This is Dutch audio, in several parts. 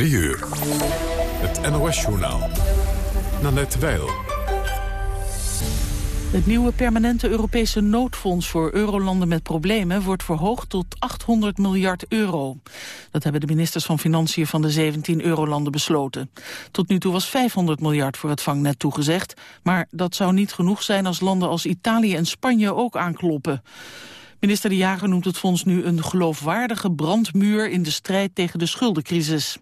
3 uur. Het NOS-journaal. Nanette Weil. Het nieuwe permanente Europese noodfonds voor eurolanden met problemen wordt verhoogd tot 800 miljard euro. Dat hebben de ministers van Financiën van de 17 eurolanden besloten. Tot nu toe was 500 miljard voor het vangnet toegezegd, maar dat zou niet genoeg zijn als landen als Italië en Spanje ook aankloppen. Minister De Jager noemt het fonds nu een geloofwaardige brandmuur in de strijd tegen de schuldencrisis.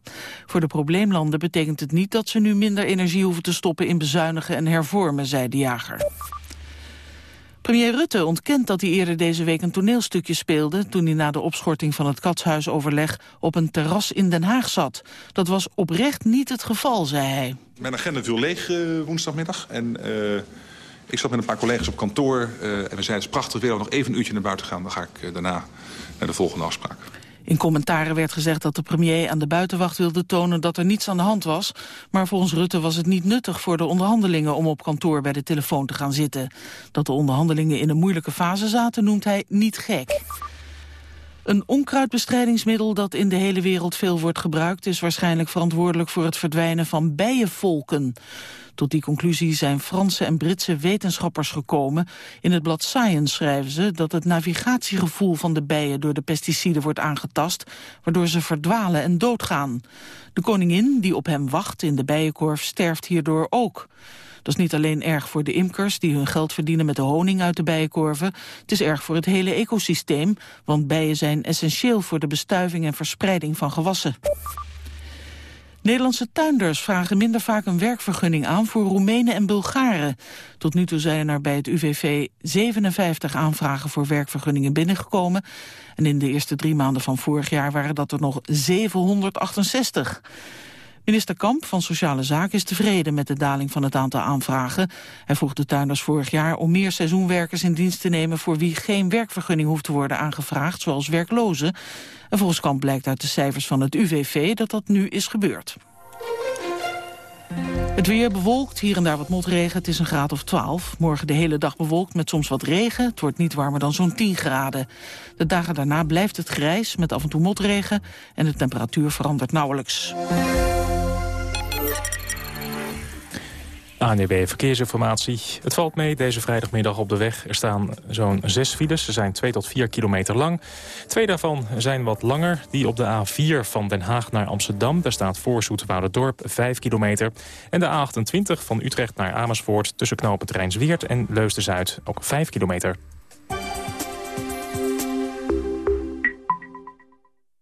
Voor de probleemlanden betekent het niet dat ze nu minder energie hoeven te stoppen in bezuinigen en hervormen, zei De Jager. Premier Rutte ontkent dat hij eerder deze week een toneelstukje speelde... toen hij na de opschorting van het katshuisoverleg op een terras in Den Haag zat. Dat was oprecht niet het geval, zei hij. Mijn agenda viel leeg uh, woensdagmiddag. En uh, ik zat met een paar collega's op kantoor. Uh, en we zeiden, het is prachtig weer, nog even een uurtje naar buiten gaan. Dan ga ik daarna naar de volgende afspraak. In commentaren werd gezegd dat de premier aan de buitenwacht wilde tonen dat er niets aan de hand was. Maar volgens Rutte was het niet nuttig voor de onderhandelingen om op kantoor bij de telefoon te gaan zitten. Dat de onderhandelingen in een moeilijke fase zaten noemt hij niet gek. Een onkruidbestrijdingsmiddel dat in de hele wereld veel wordt gebruikt... is waarschijnlijk verantwoordelijk voor het verdwijnen van bijenvolken. Tot die conclusie zijn Franse en Britse wetenschappers gekomen. In het blad Science schrijven ze dat het navigatiegevoel van de bijen door de pesticiden wordt aangetast, waardoor ze verdwalen en doodgaan. De koningin, die op hem wacht in de bijenkorf, sterft hierdoor ook. Dat is niet alleen erg voor de imkers die hun geld verdienen met de honing uit de bijenkorven. Het is erg voor het hele ecosysteem, want bijen zijn essentieel voor de bestuiving en verspreiding van gewassen. Nederlandse tuinders vragen minder vaak een werkvergunning aan voor Roemenen en Bulgaren. Tot nu toe zijn er bij het UVV 57 aanvragen voor werkvergunningen binnengekomen. En in de eerste drie maanden van vorig jaar waren dat er nog 768. Minister Kamp van Sociale Zaken is tevreden met de daling van het aantal aanvragen. Hij vroeg de tuinders vorig jaar om meer seizoenwerkers in dienst te nemen... voor wie geen werkvergunning hoeft te worden aangevraagd, zoals werklozen. En volgens Kamp blijkt uit de cijfers van het UVV dat dat nu is gebeurd. Het weer bewolkt, hier en daar wat motregen. Het is een graad of 12. Morgen de hele dag bewolkt met soms wat regen. Het wordt niet warmer dan zo'n 10 graden. De dagen daarna blijft het grijs met af en toe motregen... en de temperatuur verandert nauwelijks. ANDB Verkeersinformatie. Het valt mee deze vrijdagmiddag op de weg. Er staan zo'n zes files. Ze zijn 2 tot 4 kilometer lang. Twee daarvan zijn wat langer. Die op de A4 van Den Haag naar Amsterdam. Daar staat voor Dorp 5 kilometer. En de A28 van Utrecht naar Amersfoort... tussen knopen Rijnsweert en Leusden-Zuid ook 5 kilometer.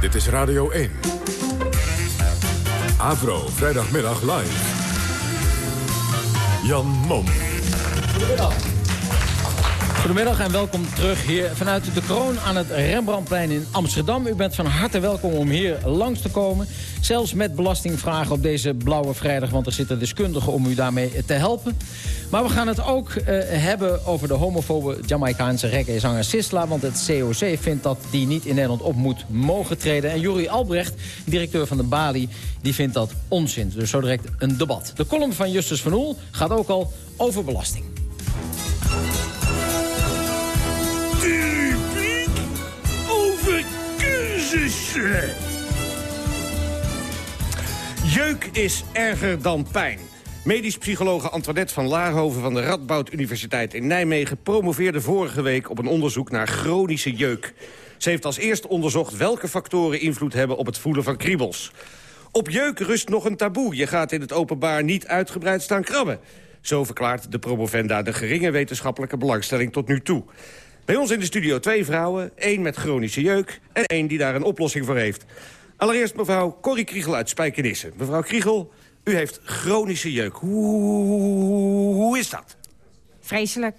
Dit is Radio 1. Avro, vrijdagmiddag live. Jan Mom. Goedemiddag. Goedemiddag en welkom terug hier vanuit de kroon aan het Rembrandtplein in Amsterdam. U bent van harte welkom om hier langs te komen. Zelfs met belastingvragen op deze blauwe vrijdag, want er zitten deskundigen om u daarmee te helpen. Maar we gaan het ook uh, hebben over de homofobe Jamaicaanse reggae-zanger Sisla. Want het COC vindt dat die niet in Nederland op moet mogen treden. En Juri Albrecht, directeur van de Bali, die vindt dat onzin. Dus zo direct een debat. De column van Justus van Oel gaat ook al over belasting. over. Jeuk is erger dan pijn. Medisch psychologe Antoinette van Laarhoven van de Radboud Universiteit in Nijmegen... promoveerde vorige week op een onderzoek naar chronische jeuk. Ze heeft als eerste onderzocht welke factoren invloed hebben op het voelen van kriebels. Op jeuk rust nog een taboe. Je gaat in het openbaar niet uitgebreid staan krabben. Zo verklaart de promovenda de geringe wetenschappelijke belangstelling tot nu toe. Bij ons in de studio twee vrouwen, één met chronische jeuk... en één die daar een oplossing voor heeft. Allereerst mevrouw Corrie Kriegel uit Spijkenisse. Mevrouw Kriegel, u heeft chronische jeuk. Hoe, hoe is dat? Vreselijk.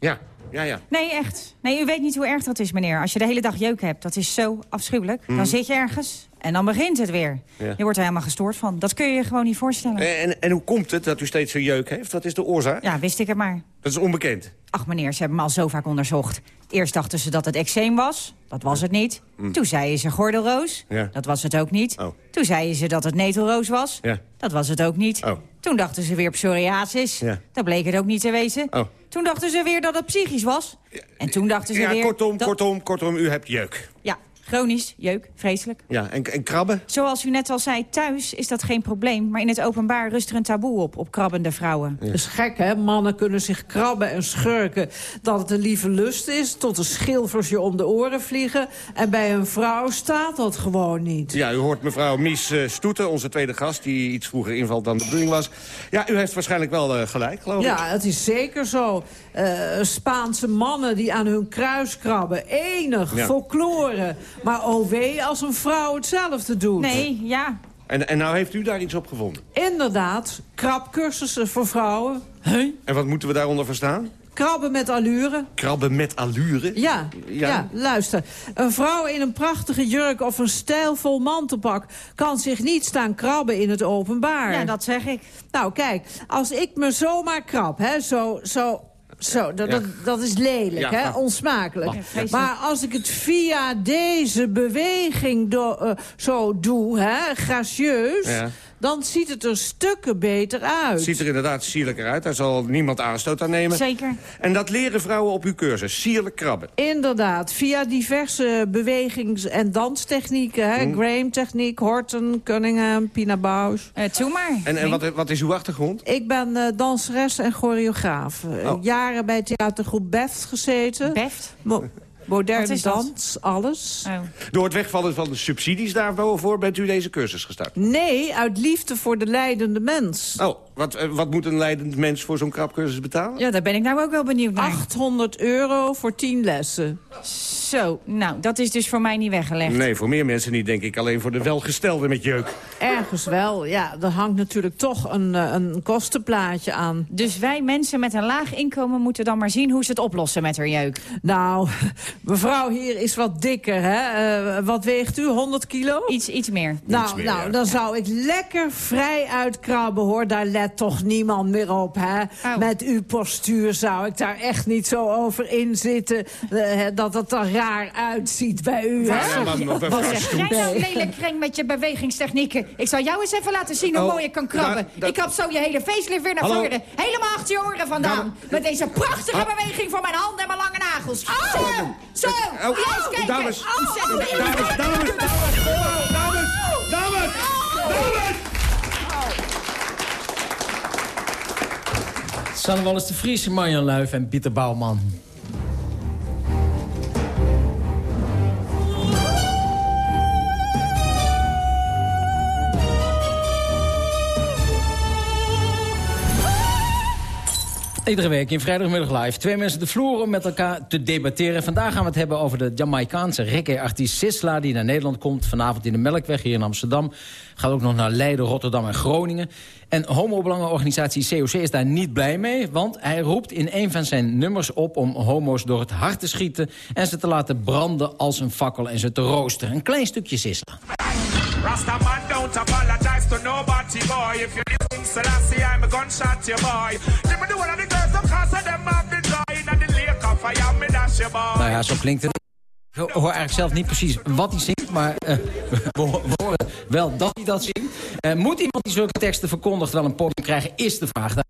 Ja, ja, ja. Nee, echt. Nee, u weet niet hoe erg dat is, meneer. Als je de hele dag jeuk hebt, dat is zo afschuwelijk. Mhm. Dan zit je ergens en dan begint het weer. Ja. Je wordt er helemaal gestoord van. Dat kun je je gewoon niet voorstellen. En, en hoe komt het dat u steeds zo'n jeuk heeft? Wat is de oorzaak? Ja, wist ik het maar. Dat is onbekend. Ach meneer, ze hebben me al zo vaak onderzocht. Eerst dachten ze dat het eczeem was. Dat was het niet. Mm. Toen zeiden ze gordelroos. Ja. Dat was het ook niet. Oh. Toen zeiden ze dat het netelroos was. Ja. Dat was het ook niet. Oh. Toen dachten ze weer psoriasis. Ja. Dat bleek het ook niet te wezen. Oh. Toen dachten ze weer dat het psychisch was. En toen dachten ze Ja, weer... kortom, dat... kortom, kortom, u hebt jeuk. Chronisch, jeuk, vreselijk. Ja, en, en krabben? Zoals u net al zei, thuis is dat geen probleem. Maar in het openbaar rust er een taboe op, op krabbende vrouwen. Dat is gek, hè? Mannen kunnen zich krabben en schurken dat het een lieve lust is... tot de schilfers je om de oren vliegen. En bij een vrouw staat dat gewoon niet. Ja, u hoort mevrouw Mies eh, Stoeten, onze tweede gast... die iets vroeger invalt dan de bedoeling was. Ja, u heeft waarschijnlijk wel eh, gelijk, geloof ik. Ja, het is zeker zo. Eh, Spaanse mannen die aan hun kruis krabben. Enig, Ja. folklore. Maar oh wee als een vrouw hetzelfde doet. Nee, ja. En, en nou heeft u daar iets op gevonden. Inderdaad, krabcursussen voor vrouwen. Huh? En wat moeten we daaronder verstaan? Krabben met allure. Krabben met allure? Ja, Ja. ja. luister. Een vrouw in een prachtige jurk of een stijlvol mantelpak... kan zich niet staan krabben in het openbaar. Ja, dat zeg ik. Nou, kijk, als ik me zomaar krab, hè, zo... zo zo, dat, Ja. dat, dat is lelijk, Ja, hè? Onsmakelijk. Maar als ik het via deze beweging do- eh, zo doe, hè, gracieus... Dan ziet het er stukken beter uit. Het ziet er inderdaad sierlijker uit. Daar zal niemand aanstoot aan nemen. Zeker. En dat leren vrouwen op uw cursus. Sierlijk krabben. Inderdaad, via diverse bewegings- en danstechnieken. Hè? Mm. Graham-techniek, Horton, Cunningham, Pina Bausch. Eh doe maar. En, en wat, wat is uw achtergrond? Ik ben eh, danseres en choreograaf. Oh. Jaren bij theatergroep Beft gezeten. Beft? Mo- moderne dans, alles. Oh. Door het wegvallen van de subsidies daarvoor bent u deze cursus gestart. Nee, uit liefde voor de leidende mens. Oh, wat, eh, wat moet een leidend mens voor zo'n krabcursus betalen? Ja, daar ben ik nou ook wel benieuwd naar. 800 euro voor 10 lessen. Zo, nou, dat is dus voor mij niet weggelegd. Nee, voor meer mensen niet, denk ik. Alleen voor de welgestelden met jeuk. Ergens wel, ja. Er hangt natuurlijk toch een, eh, een kostenplaatje aan. Dus wij mensen met een laag inkomen moeten dan maar zien hoe ze het oplossen met haar jeuk. Nou, mevrouw hier is wat dikker, hè? Eh, wat weegt u, 100 kilo? Iets, iets meer. Nou, meer, nou ja. dan zou ik lekker vrij uitkrabben, hoor. Daar let toch niemand meer op, hè? Oh. Met uw postuur zou ik daar echt niet zo over in zitten... eh, dat het er raar uitziet bij u, hè? Ja, maar mevrouw Jij nou lelijk kreng met je bewegingstechnieken. Ik zal jou eens even laten zien hoe Oh, mooi je kan krabben. Ik had zo je hele facelift weer naar Hallo? voren. Helemaal achter je oren vandaan. Met deze prachtige Ah. beweging van mijn handen en mijn lange nagels. Zo, zo. Oh, Moet je eens kijken. dames. Dames, dames, dames, dames, dames, dames! Sanne Wallis de Vries, Marjan Luif en Pieter Bouwman. Iedere week in vrijdagmiddag live. Twee mensen de vloer om met elkaar te debatteren. Vandaag gaan we het hebben over de Jamaicaanse reggae-artiest Sisla... die naar Nederland komt vanavond in de Melkweg hier in Amsterdam. Gaat ook nog naar Leiden, Rotterdam en Groningen. En homobelangenorganisatie COC is daar niet blij mee... want hij roept in een van zijn nummers op om homo's door het hart te schieten... en ze te laten branden als een fakkel en ze te roosteren. Een klein stukje Sisla. Rasta man don't to nobody boy. If you listen Selassie, I'm a gunshot your boy. Me the one of the girls, some cause of them have the joy. In the lake of fire, me dash your boy. Nou ja, zo klinkt het. Ik hoor eigenlijk zelf niet precies wat hij zingt, maar eh, we ho- we horen wel dat hij dat zingt. Eh, moet iemand die zulke teksten verkondigt wel een podium krijgen, is de vraag. Daar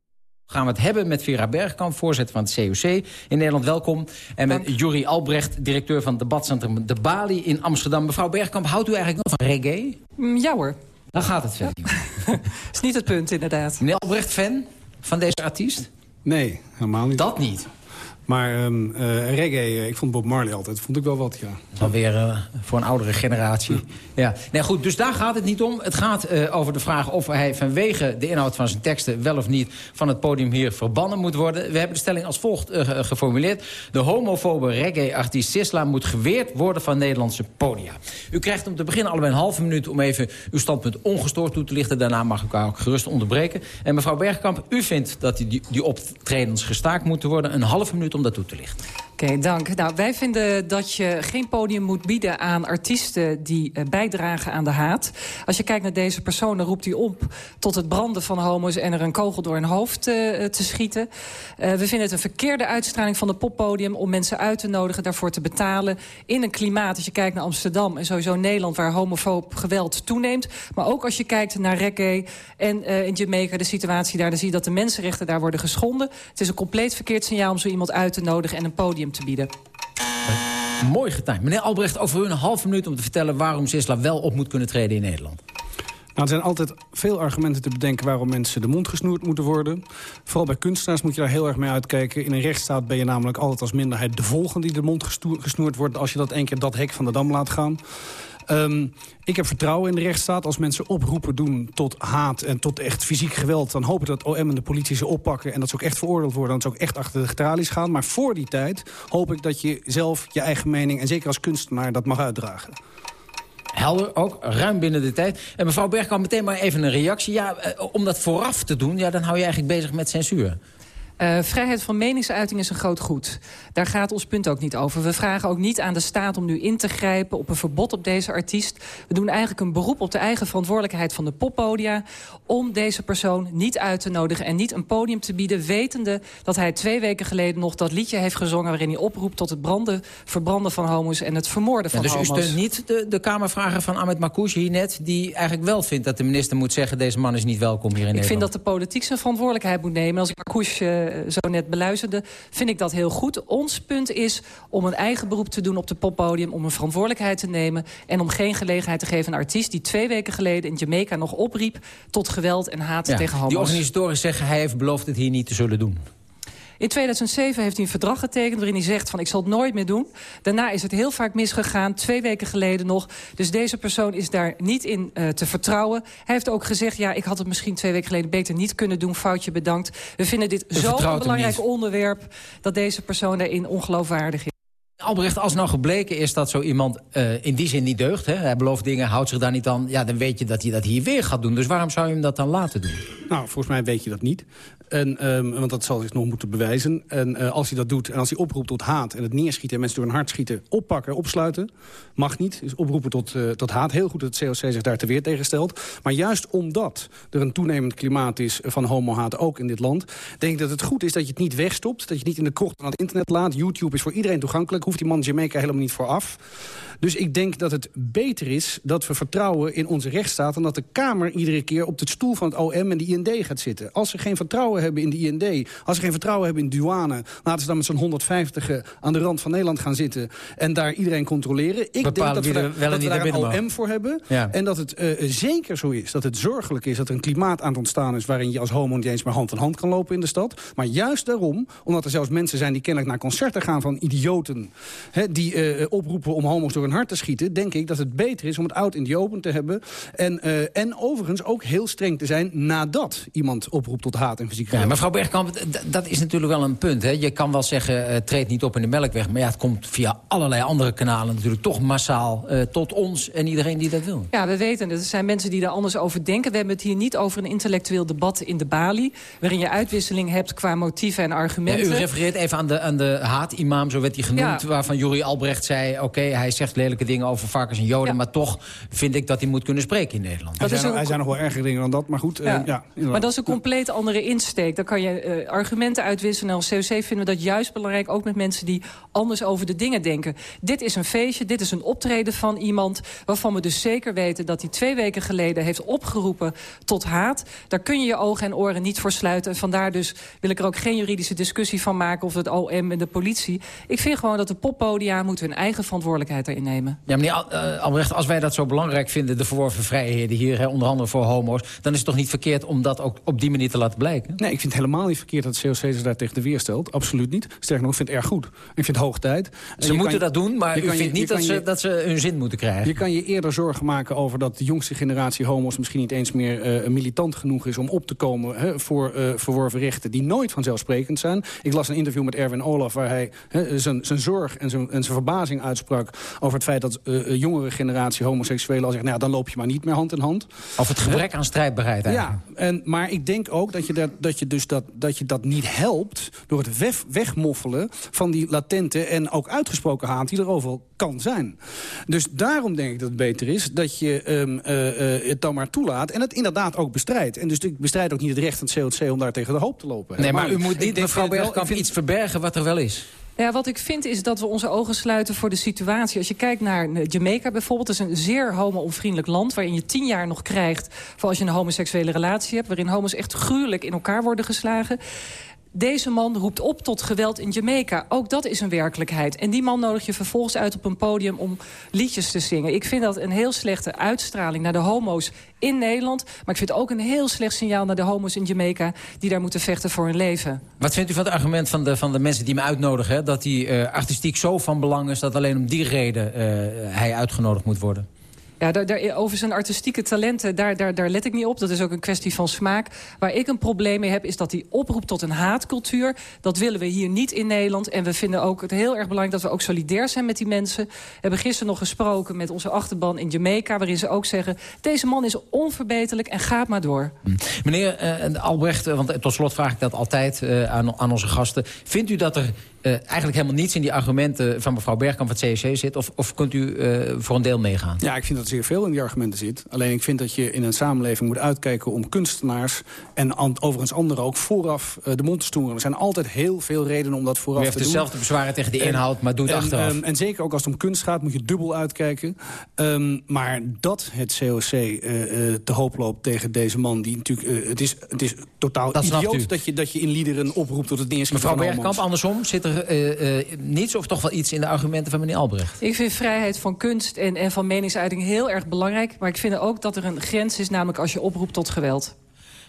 gaan we het hebben met Vera Bergkamp, voorzitter van het COC in Nederland. Welkom. En met Jurie Albrecht, directeur van het debatcentrum De Bali in Amsterdam. Mevrouw Bergkamp, houdt u eigenlijk wel van reggae? Mm, ja hoor, Dan gaat het verder. is niet het punt inderdaad. Meneer Albrecht, fan van deze artiest? Nee, helemaal niet. Dat niet. Maar ehm, eh, reggae, eh, ik vond Bob Marley altijd, vond ik wel wat, ja. Dan weer eh, voor een oudere generatie. Ja. Nee, goed, dus daar gaat het niet om. Het gaat over de vraag of hij vanwege de inhoud van zijn teksten... wel of niet van het podium hier verbannen moet worden. We hebben de stelling als volgt ge- geformuleerd. De homofobe reggae-artiest Sisla moet geweerd worden van Nederlandse podia. U krijgt om te beginnen allebei een halve minuut... om even uw standpunt ongestoord toe te lichten. Daarna mag ik u ook gerust onderbreken. En mevrouw Bergkamp, u vindt dat die, die, die optredens gestaakt moeten worden. Een halve minuut om dat toe te lichten. Oké, dank. Nou, wij vinden dat je geen podium moet bieden aan artiesten die eh, bijdragen aan de haat. Als je kijkt naar deze persoon, dan roept hij op tot het branden van homo's en er een kogel door hun hoofd eh, te schieten. Eh, we vinden het een verkeerde uitstraling van het poppodium om mensen uit te nodigen, daarvoor te betalen. In een klimaat, als je kijkt naar Amsterdam en sowieso Nederland, waar homofoob geweld toeneemt. Maar ook als je kijkt naar reggae en in Jamaica, de situatie daar, dan zie je dat de mensenrechten daar worden geschonden. Het is een compleet verkeerd signaal om zo iemand uit te nodigen en een podium te bieden. Mooi getimed. Meneer Albrecht, over een halve minuut om te vertellen... waarom Sisla wel op moet kunnen treden in Nederland. Nou, er zijn altijd veel argumenten te bedenken waarom mensen de mond gesnoerd moeten worden. Vooral bij kunstenaars moet je daar heel erg mee uitkijken. In een rechtsstaat ben je namelijk altijd als minderheid de volgende die de mond gesnoerd wordt... als je dat één keer dat hek van de dam laat gaan. Ehm, ik heb vertrouwen in de rechtsstaat. Als mensen oproepen doen tot haat en tot echt fysiek geweld... dan hoop ik dat OM en de politie ze oppakken... en dat ze ook echt veroordeeld worden. Dat ze ook echt achter de tralies gaan. Maar voor die tijd hoop ik dat je zelf je eigen mening... en zeker als kunstenaar dat mag uitdragen. Helder, ook ruim binnen de tijd. En mevrouw Bergkamp, meteen maar even een reactie. Ja, eh, om dat vooraf te doen, ja, dan hou je eigenlijk bezig met censuur. Uh, vrijheid van meningsuiting is een groot goed. Daar gaat ons punt ook niet over. We vragen ook niet aan de staat om nu in te grijpen... op een verbod op deze artiest. We doen eigenlijk een beroep op de eigen verantwoordelijkheid van de poppodia... om deze persoon niet uit te nodigen en niet een podium te bieden... wetende dat hij twee weken geleden nog dat liedje heeft gezongen... waarin hij oproept tot het branden, verbranden van homo's en het vermoorden van ja, dus homo's. Dus u steunt niet de, de Kamervrager van Ahmed Makouche hier net... die eigenlijk wel vindt dat de minister moet zeggen... deze man is niet welkom hier in ik Nederland. Ik vind dat de politiek zijn verantwoordelijkheid moet nemen. Als ik Marcouche zo net beluisterde, vind ik dat heel goed. Ons punt is om een eigen beroep te doen op het poppodium... om een verantwoordelijkheid te nemen... en om geen gelegenheid te geven aan een artiest... die twee weken geleden in Jamaica nog opriep... tot geweld en haat ja, tegen homo's. Die organisatoren zeggen hij heeft beloofd het hier niet te zullen doen. In 2007 heeft hij een verdrag getekend waarin hij zegt van ik zal het nooit meer doen. Daarna is het heel vaak misgegaan, twee weken geleden nog. Dus deze persoon is daar niet in uh, te vertrouwen. Hij heeft ook gezegd, ja, ik had het misschien twee weken geleden beter niet kunnen doen. Foutje bedankt. We vinden dit zo'n belangrijk onderwerp dat deze persoon daarin ongeloofwaardig is. Albrecht, als nou gebleken is dat zo iemand uh, in die zin niet deugt... Hè, hij belooft dingen, houdt zich daar niet aan... ja, dan weet je dat hij dat hier weer gaat doen. Dus waarom zou je hem dat dan laten doen? Nou, volgens mij weet je dat niet. En, um, want dat zal zich nog moeten bewijzen. En uh, als hij dat doet en als hij oproept tot haat... en het neerschieten en mensen door een hart schieten... oppakken, opsluiten, mag niet. Dus oproepen tot, uh, tot haat. Heel goed dat het COC zich daar te weer tegen stelt. Maar juist omdat er een toenemend klimaat is van homohaat... ook in dit land, denk ik dat het goed is dat je het niet wegstopt. Dat je het niet in de krocht aan het internet laat. YouTube is voor iedereen toegankelijk. Hoeft die man Jamaica helemaal niet voor af. Dus ik denk dat het beter is dat we vertrouwen in onze rechtsstaat... en dat de Kamer iedere keer op de stoel van het OM en de IND gaat zitten. Als ze geen vertrouwen hebben in de IND, als ze geen vertrouwen hebben in douane... laten ze dan met zo'n 150 aan de rand van Nederland gaan zitten... en daar iedereen controleren. Ik Bepalen denk dat we, wel dat we daar een. OM voor hebben. Ja. En dat het uh, zeker zo is, dat het zorgelijk is... dat er een klimaat aan het ontstaan is... waarin je als homo niet eens maar hand in hand kan lopen in de stad. Maar juist daarom, omdat er zelfs mensen zijn... die kennelijk naar concerten gaan van idioten... Hè, die uh, oproepen om homo's door hun hart te schieten... denk ik dat het beter is om het out in the open te hebben. En, uh, en overigens ook heel streng te zijn nadat iemand oproept tot haat en fysiek geweld. Ja, mevrouw Bergkamp, dat is natuurlijk wel een punt. Hè? Je kan wel zeggen, uh, treed niet op in de melkweg. Maar ja, het komt via allerlei andere kanalen natuurlijk toch massaal uh, tot ons en iedereen die dat wil. Ja, we weten het. Er zijn mensen die daar anders over denken. We hebben het hier niet over een intellectueel debat in de Bali... waarin je uitwisseling hebt qua motieven en argumenten. Ja, u refereert even aan de, aan de haat-imam, zo werd hij genoemd... Ja. waarvan Juri Albrecht zei, oké, okay, hij zegt lelijke dingen over varkens en joden... Ja. maar toch vind ik dat hij moet kunnen spreken in Nederland. Dat er zijn, hij zijn nog wel erger dingen dan dat, maar goed. Ja. Uh, ja maar dat is een compleet andere insteek. Dan kan je uh, argumenten uitwisselen. En als COC vinden we dat juist belangrijk... ook met mensen die anders over de dingen denken. Dit is een feestje, dit is een optreden van iemand... waarvan we dus zeker weten dat hij twee weken geleden... heeft opgeroepen tot haat. Daar kun je je ogen en oren niet voor sluiten. En vandaar dus wil ik er ook geen juridische discussie van maken... of het OM en de politie. Ik vind gewoon dat de poppodia moeten hun eigen verantwoordelijkheid erin nemen. Ja, meneer uh, Albrecht, als wij dat zo belangrijk vinden... de verworven vrijheden hier, hè, onder andere voor homo's... dan is het toch niet verkeerd om dat ook op die manier te laten blijken? Nee, ik vind het helemaal niet verkeerd dat de COC zich daar tegen de weer stelt. Absoluut niet. Sterker nog, ik vind het erg goed. Ik vind het hoog tijd. En Ze je moeten kan- dat doen, maar je u kan je- vindt je niet dat je- ze, dat ze hun zin moeten krijgen. Je kan je eerder zorgen maken over dat de jongste generatie homo's... misschien niet eens meer eh, militant genoeg is om op te komen... Hè, voor eh, verworven rechten die nooit vanzelfsprekend zijn. Ik las een interview met Erwin Olaf... waar hij hè, zijn, zijn zorg en zijn, en zijn verbazing uitsprak... over het feit dat een jongere generatie homoseksuelen al zegt... nou, ja, dan loop je maar niet meer hand in hand. Of het gebrek aan strijdbaarheid eigenlijk. Ja, en, maar ik denk ook dat je dat, dat, je dus dat, dat je dat niet helpt... door het weg, wegmoffelen van die latente en ook uitgesproken haat... die er overal kan zijn. Dus daarom denk ik dat het beter is dat je ehm, eh, eh, het dan maar toelaat... en het inderdaad ook bestrijdt. En dus ik bestrijd ook niet het recht van het COC om daar tegen de hoop te lopen. Nee, maar u moet niet, mevrouw Bergkamp, iets verbergen wat er wel is. Ja, wat ik vind is dat we onze ogen sluiten voor de situatie. Als je kijkt naar eh, Jamaica bijvoorbeeld, dat is een zeer homo-onvriendelijk land... waarin je tien jaar nog krijgt voor als je een homoseksuele relatie hebt... waarin homo's echt gruwelijk in elkaar worden geslagen. Deze man roept op tot geweld in Jamaica. Ook dat is een werkelijkheid. En die man nodig je vervolgens uit op een podium om liedjes te zingen. Ik vind dat een heel slechte uitstraling naar de homo's in Nederland. Maar ik vind ook een heel slecht signaal naar de homo's in Jamaica... die daar moeten vechten voor hun leven. Wat vindt u van het argument van de, van de mensen die me uitnodigen... dat die eh, artistiek zo van belang is dat alleen om die reden eh, hij uitgenodigd moet worden? Ja, daar, over zijn artistieke talenten, daar, daar, daar let ik niet op. Dat is ook een kwestie van smaak. Waar ik een probleem mee heb, is dat hij oproept tot een haatcultuur. Dat willen we hier niet in Nederland. En we vinden ook het heel erg belangrijk dat we ook solidair zijn met die mensen. We hebben gisteren nog gesproken met onze achterban in Jamaica... waarin ze ook zeggen, deze man is onverbeterlijk en gaat maar door. Meneer eh, Albrecht, eh, want tot slot vraag ik dat altijd eh, aan, aan onze gasten. Vindt u dat er eh, eigenlijk helemaal niets in die argumenten van mevrouw Bergkamp van het CSC zit? Of, of kunt u eh, voor een deel meegaan? Ja, ik vind dat er zeer veel in die argumenten zit. Alleen ik vind dat je in een samenleving moet uitkijken om kunstenaars... en an- overigens anderen ook vooraf eh, de mond te stoeren. Er zijn altijd heel veel redenen om dat U vooraf heeft te doen. dezelfde bezwaren tegen de inhoud, maar doet en, achteraf. ehm, en zeker ook als het om kunst gaat, moet je dubbel uitkijken. Ehm, maar dat het COC te hoop loopt tegen deze man... Die natuurlijk, het, is, het is totaal Dat u. idioot dat je, dat je in liederen oproept tot het neerschieten Mevrouw Bergkamp, andersom, zit er eh, eh, niets of toch wel iets in de argumenten van meneer Albrecht? Ik vind vrijheid van kunst en, en van meningsuiting heel erg belangrijk. Maar ik vind ook dat er een grens is, namelijk als je oproept tot geweld.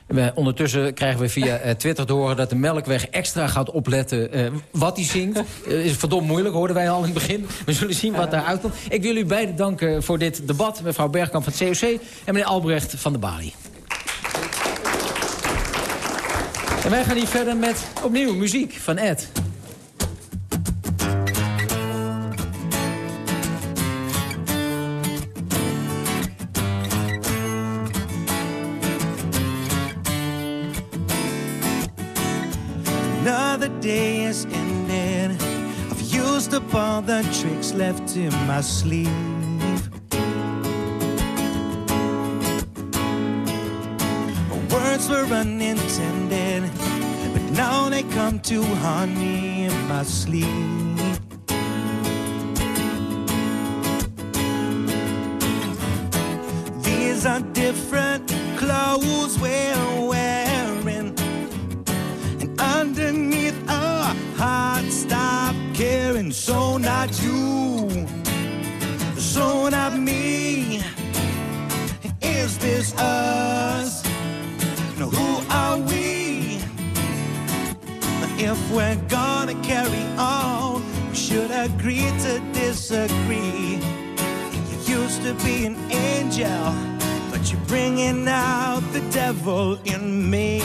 We- ondertussen krijgen we via eh, Twitter te horen dat de Melkweg extra gaat opletten eh, wat hij zingt. Eh, is verdomd moeilijk, hoorden wij al in het begin. We zullen zien wat daaruit komt. Ik wil u beiden danken voor dit debat. Mevrouw Bergkamp van het COC en meneer Albrecht van de Bali. En wij gaan hier verder met opnieuw muziek van Ed. Used up all the tricks left in my sleeve. My words were unintended, but now they come to haunt me in my sleep. These are different clothes we're So not you, so not me. Is this us? No, who are we? But if we're gonna carry on, we should agree to disagree. You used to be an angel, but you're bringing out the devil in me.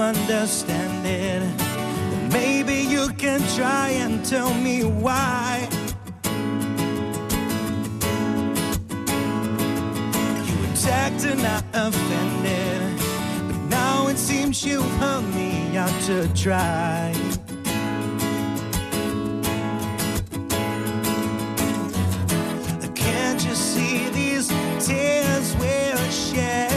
Understand it, maybe you can try and tell me why. You attacked and I offended, but now it seems you've hung me out to dry. Can't you see these tears we're sharing?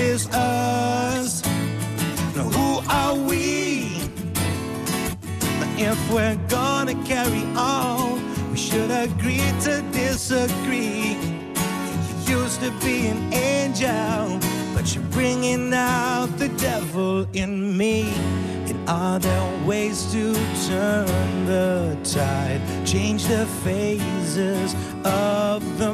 Is us? Now, who are we? If we're gonna carry on, we should agree to disagree. You used to be an angel, but you're bringing out the devil in me. And are there ways to turn the tide, change the phases of the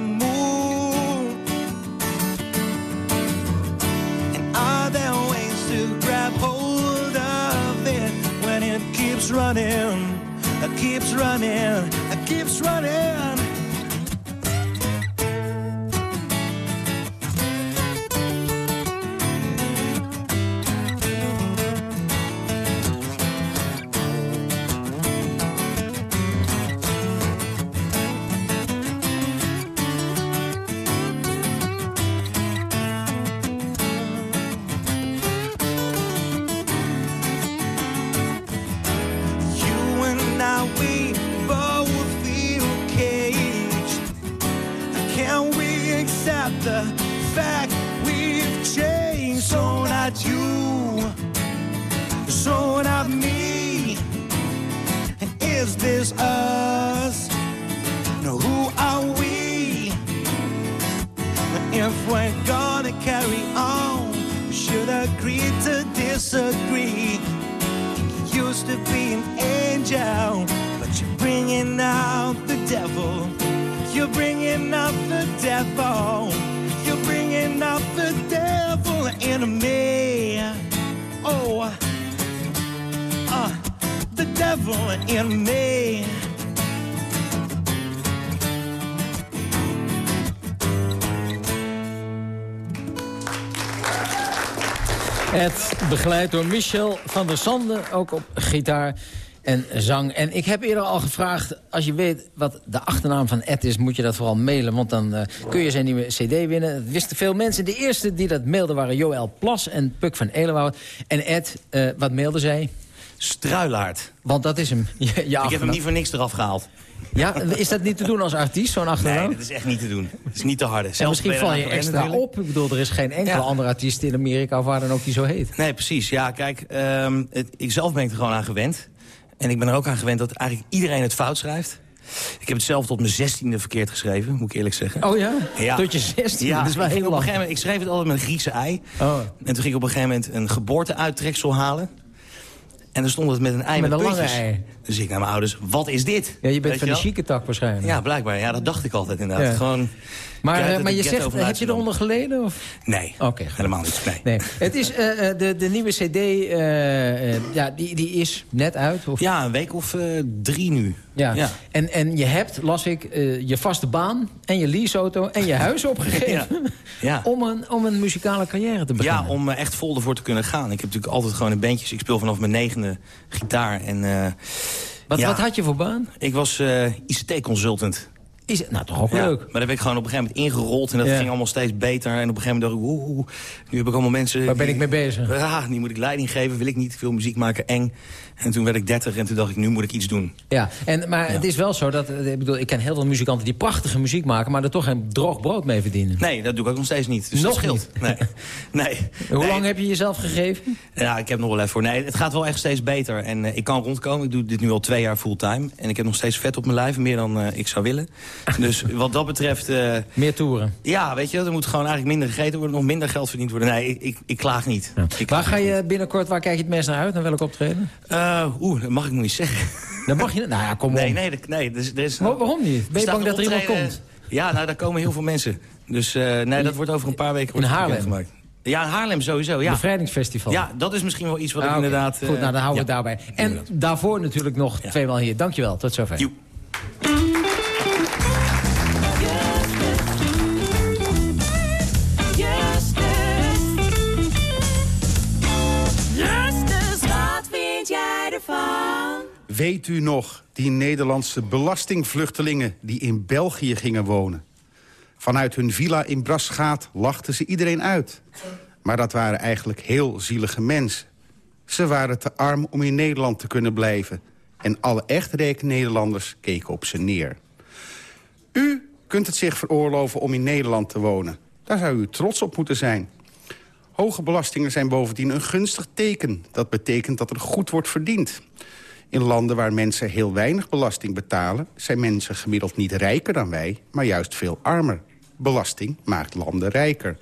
grab hold of it when it keeps running, it keeps running, it keeps running? The fact we've changed? So not you, so not me. And is this us? No, who are we? If we're gonna carry on, we should agree to disagree You used to be an angel, but you're bringing out the devil. You're bringing out the devil. Bringing out the devil in me. Oh, uh, the devil in me. Het begeleid door Michel van der Sande, ook op gitaar en zang. En ik heb eerder al gevraagd, als je weet wat de achternaam van Ed is... moet je dat vooral mailen, want dan eh, kun je zijn nieuwe cd winnen. Dat wisten veel mensen. De eerste die dat mailden waren Joël Plas en Puk van Elenwoud. En Ed, eh, wat mailde zij? Struilaard. Want dat is hem. Ja, Ik heb hem niet voor niks eraf gehaald. Ja, is dat niet te doen als artiest, zo'n achternaam? Nee, dat is echt niet te doen. Het is niet te harde. En Zelfs misschien val je extra natuurlijk. op. Ik bedoel, er is geen enkele Ja. andere artiest in Amerika... of waar dan ook die zo heet. Nee, precies. Ja, kijk, ehm, het, ik zelf ben ik er gewoon aan gewend. En ik ben er ook aan gewend dat eigenlijk iedereen het fout schrijft. Ik heb het zelf tot mijn zestiende verkeerd geschreven, moet ik eerlijk zeggen. Oh ja? Tot je 16? Ja, Dat is wel heel op een lang. gegeven moment, Ik schreef het altijd met een Griekse ei. Oh. En toen ging ik op een gegeven moment een geboorteuittreksel halen. En dan stond het met een ei Met met, een lange ei. Dus ik naar mijn ouders, wat is dit? Ja, je bent Weet van de chique tak waarschijnlijk. Ja, blijkbaar. Ja, dat dacht ik altijd inderdaad. Ja. Gewoon Maar, eh, maar je zegt, heb je eronder geleden? Of? Nee, Oké. helemaal niet. Nee. Nee. Het is eh, eh, de, de nieuwe cd, ja, die, die is net uit? Of? Ja, een week of drie nu. Ja. Ja. En, en je hebt, las ik, je vaste baan en je leaseauto en je huis opgegeven... Ja. Om, een, om een muzikale carrière te beginnen. Ja, om echt vol ervoor te kunnen gaan. Ik heb natuurlijk altijd gewoon in bandjes. Ik speel vanaf mijn negende gitaar. En, Wat, ja, wat had je voor baan? Ik was ICT-consultant. Is het nou toch ook Ja, leuk? Maar daar ben ik gewoon op een gegeven moment ingerold. En dat Ja. ging allemaal steeds beter. En op een gegeven moment dacht ik, oeh, nu heb ik allemaal mensen... Waar ben die- ik mee bezig? Ja, nu moet ik leiding geven. Wil ik niet veel muziek maken, eng. En toen werd ik 30 en toen dacht ik, nu moet ik iets doen. Ja, en, maar het is wel zo dat... eh, Ik, bedoel, ik ken heel veel muzikanten die prachtige muziek maken... maar er toch geen droog brood mee verdienen. Nee, dat doe ik ook nog steeds niet. Dus Nog dat scheelt. Nee. nee. Hoe Nee. lang heb je jezelf gegeven? Ja, ik heb nog wel even voor. Nee, het gaat wel echt steeds beter. En eh, ik kan rondkomen. Ik doe dit nu al twee jaar fulltime. En ik heb nog steeds vet op mijn lijf. Meer dan eh, ik zou willen. Dus wat dat betreft... Meer toeren. ja, weet je, er moet gewoon eigenlijk minder gegeten worden. Nog minder geld verdiend worden. Nee, ik, ik, ik klaag niet. Ik Waar ga je binnenkort, waar kijk je het meest naar uit? Naar welk optreden? Eh, Oeh, dat mag ik nog niet zeggen. Dat mag je Nou ja, kom Nee, op. nee, dat- nee. Dus, waarom niet? Ben je bang dat er iemand komt? Ja, nou, daar komen heel veel mensen. Dus eh, nee, dat wordt over een paar weken... het Haarlem? bekendgemaakt. Ja, in Haarlem sowieso, ja. Bevrijdingsfestival. Ja, dat is misschien wel iets wat Ah, ik oké. inderdaad... Goed, eh, nou dan houden we ja. het daarbij. En daarvoor natuurlijk nog tweemaal hier. Dankjewel, tot zover. Joep. Weet u nog, die Nederlandse belastingvluchtelingen... die in België gingen wonen? Vanuit hun villa in Brasgaat lachten ze iedereen uit. Maar dat waren eigenlijk heel zielige mensen. Ze waren te arm om in Nederland te kunnen blijven. En alle echt rijke Nederlanders keken op ze neer. U kunt het zich veroorloven om in Nederland te wonen. Daar zou u trots op moeten zijn. Hoge belastingen zijn bovendien een gunstig teken. Dat betekent dat er goed wordt verdiend. In landen waar mensen heel weinig belasting betalen... zijn mensen gemiddeld niet rijker dan wij, maar juist veel armer. Belasting maakt landen rijker.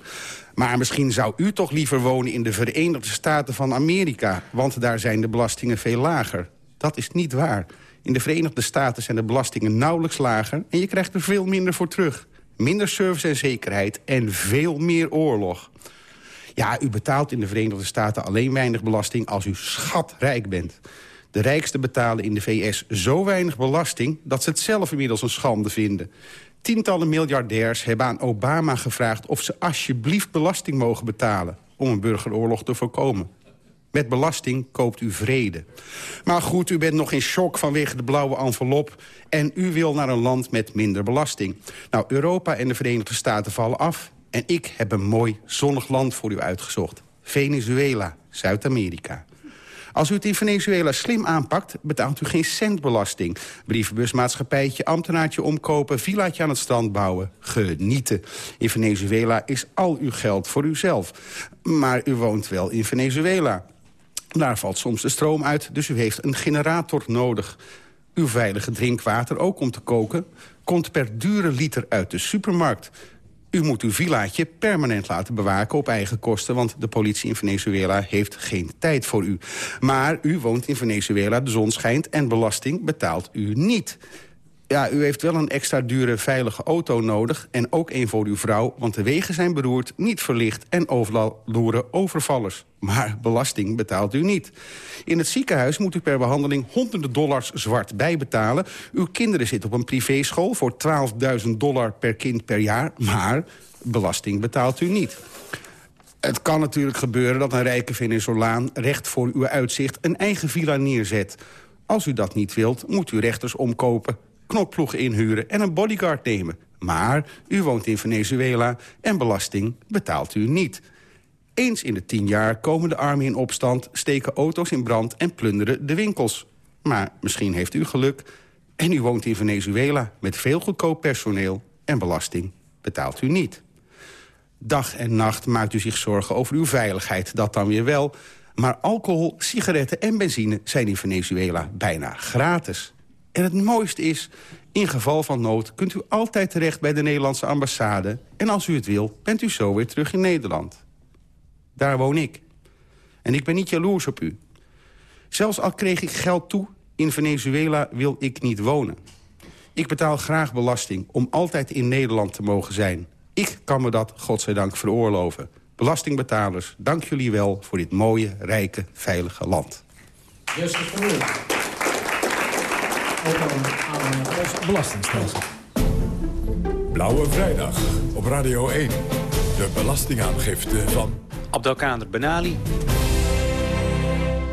Maar misschien zou u toch liever wonen in de Verenigde Staten van Amerika... want daar zijn de belastingen veel lager. Dat is niet waar. In de Verenigde Staten zijn de belastingen nauwelijks lager... en je krijgt er veel minder voor terug. Minder service en zekerheid en veel meer oorlog. Ja, u betaalt in de Verenigde Staten alleen weinig belasting als u schatrijk bent. De rijksten betalen in de VS zo weinig belasting... dat ze het zelf inmiddels een schande vinden. Tientallen miljardairs hebben aan Obama gevraagd... of ze alsjeblieft belasting mogen betalen om een burgeroorlog te voorkomen. Met belasting koopt u vrede. Maar goed, u bent nog in shock vanwege de blauwe envelop... en u wil naar een land met minder belasting. Nou, Europa en de Verenigde Staten vallen af... en ik heb een mooi zonnig land voor u uitgezocht. Venezuela, Zuid-Amerika. Als u het in Venezuela slim aanpakt, betaalt u geen cent belasting. Brievenbusmaatschappijtje, ambtenaartje omkopen, villaatje aan het strand bouwen. Genieten. In Venezuela is al uw geld voor uzelf. Maar u woont wel in Venezuela. Daar valt soms de stroom uit, dus u heeft een generator nodig. Uw veilige drinkwater, ook om te koken, komt per dure liter uit de supermarkt. U moet uw villaatje permanent laten bewaken op eigen kosten... want de politie in Venezuela heeft geen tijd voor u. Maar u woont in Venezuela, de zon schijnt en belasting betaalt u niet. Ja, u heeft wel een extra dure veilige auto nodig... en ook een voor uw vrouw, want de wegen zijn beroerd, niet verlicht... en overal loeren overvallers. Maar belasting betaalt u niet. In het ziekenhuis moet u per behandeling honderden dollars zwart bijbetalen. Uw kinderen zitten op een privéschool voor 12.000 dollar per kind per jaar... maar belasting betaalt u niet. Het kan natuurlijk gebeuren dat een rijke Venezolaan... recht voor uw uitzicht een eigen villa neerzet. Als u dat niet wilt, moet u rechters omkopen knokploegen inhuren en een bodyguard nemen. Maar u woont in Venezuela en belasting betaalt u niet. Eens in de tien jaar komen de armen in opstand... steken auto's in brand en plunderen de winkels. Maar misschien heeft u geluk en u woont in Venezuela... met veel goedkoop personeel en belasting betaalt u niet. Dag en nacht maakt u zich zorgen over uw veiligheid, dat dan weer wel... maar alcohol, sigaretten en benzine zijn in Venezuela bijna gratis. En het mooiste is, in geval van nood kunt u altijd terecht bij de Nederlandse ambassade... en als u het wil, bent u zo weer terug in Nederland. Daar woon ik. En ik ben niet jaloers op u. Zelfs al kreeg ik geld toe, in Venezuela wil ik niet wonen. Ik betaal graag belasting om altijd in Nederland te mogen zijn. Ik kan me dat, godzijdank, veroorloven. Belastingbetalers, dank jullie wel voor dit mooie, rijke, veilige land. Justus ook aan ons belastingstelsel. Blauwe Vrijdag op Radio 1. De belastingaangifte van... Abdelkader Benali.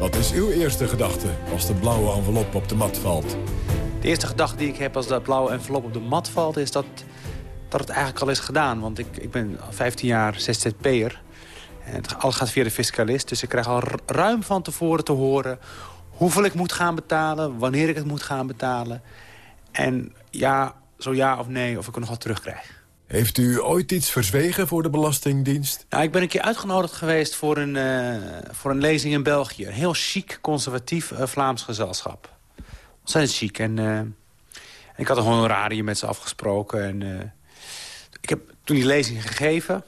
Wat is uw eerste gedachte als de blauwe envelop op de mat valt? De eerste gedachte die ik heb als dat blauwe envelop op de mat valt... is dat, dat het eigenlijk al is gedaan. Want ik, ik ben 15 jaar ZZP'er. En alles gaat via de fiscalist. Dus ik krijg al ruim van tevoren te horen hoeveel ik moet gaan betalen, wanneer ik het moet gaan betalen. En ja, zo ja of nee, of ik er nog wat terugkrijg. Heeft u ooit iets verzwegen voor de Belastingdienst? Nou, ik ben een keer uitgenodigd geweest voor een, uh, voor een lezing in België. Een heel chic, conservatief uh, Vlaams gezelschap. Ontzettend chic. En, uh, ik had een honorarium met ze afgesproken. En, ik heb toen die lezing gegeven.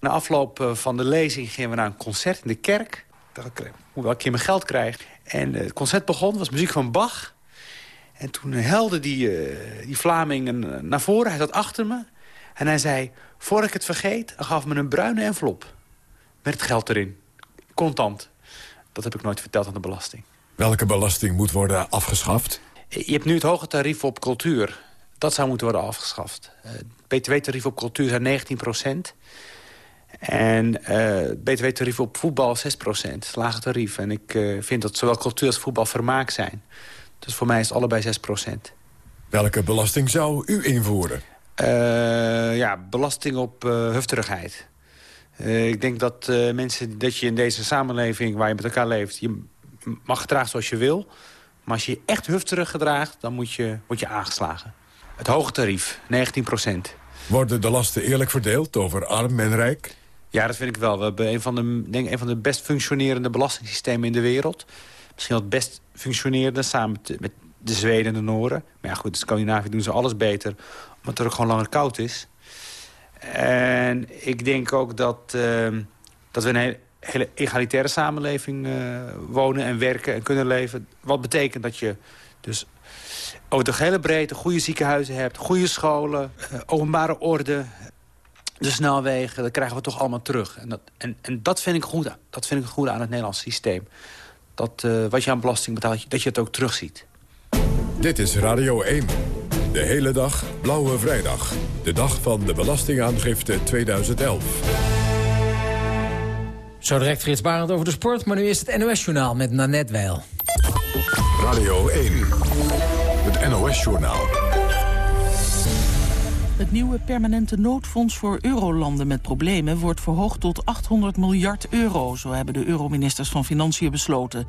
Na afloop van de lezing gingen we naar een concert in de kerk. Ik dacht, ik moet wel een keer mijn geld krijgen. En het concert begon, was muziek van Bach. En toen helde die, uh, die Vlaming naar voren, hij zat achter me. En hij zei, voor ik het vergeet, gaf me een bruine envelop. Met het geld erin. Contant. Dat heb ik nooit verteld aan de belasting. Welke belasting moet worden afgeschaft? Je hebt nu het hoge tarief op cultuur. Dat zou moeten worden afgeschaft. Het btw-tarief op cultuur zijn 19 procent. En uh, btw-tarief op voetbal 6%, lage tarief. En ik uh, vind dat zowel cultuur als voetbal vermaak zijn. Dus voor mij is het allebei 6%. Welke belasting zou u invoeren? Uh, ja, belasting op hufterigheid. ik denk dat mensen dat je in deze samenleving waar je met elkaar leeft... je mag gedragen zoals je wil. Maar als je je echt hufterig gedraagt, dan moet je, word je aangeslagen. Het hoge tarief, 19% Worden de lasten eerlijk verdeeld over arm en rijk? Ja, dat vind ik wel. We hebben een van de, denk, een van de best functionerende belastingssystemen in de wereld. Misschien het best functionerende, samen met de Zweden en de Noorden. Maar ja, goed, in Scandinavië doen ze alles beter, omdat het er ook gewoon langer koud is. En ik denk ook dat, uh, dat we in een hele egalitaire samenleving uh, wonen en werken en kunnen leven. Wat betekent dat je dus over de hele breedte goede ziekenhuizen hebt, goede scholen, uh, openbare orde, de snelwegen, dat krijgen we toch allemaal terug. En dat, en, en dat vind ik goed. Dat vind ik goed aan het Nederlandse systeem. Dat uh, wat je aan belasting betaalt, dat je het ook terugziet. Dit is Radio 1. De hele dag Blauwe Vrijdag. De dag van de Belastingaangifte 2011. Zo direct Frits Barend over de sport, maar nu is het NOS-journaal met Nanette Weil. Radio 1, het NOS-journaal. Het nieuwe permanente noodfonds voor eurolanden met problemen wordt verhoogd tot 800 miljard euro. Zo hebben de euroministers van Financiën besloten.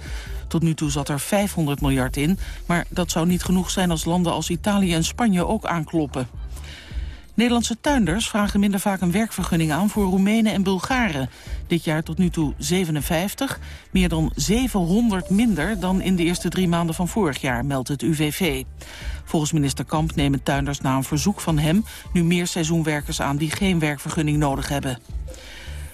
Tot nu toe zat er 500 miljard in, maar dat zou niet genoeg zijn als landen als Italië en Spanje ook aankloppen. Nederlandse tuinders vragen minder vaak een werkvergunning aan voor Roemenen en Bulgaren. Dit jaar tot nu toe 57, meer dan 700 minder dan in de eerste drie maanden van vorig jaar, meldt het UWV. Volgens minister Kamp nemen tuinders na een verzoek van hem nu meer seizoenwerkers aan die geen werkvergunning nodig hebben.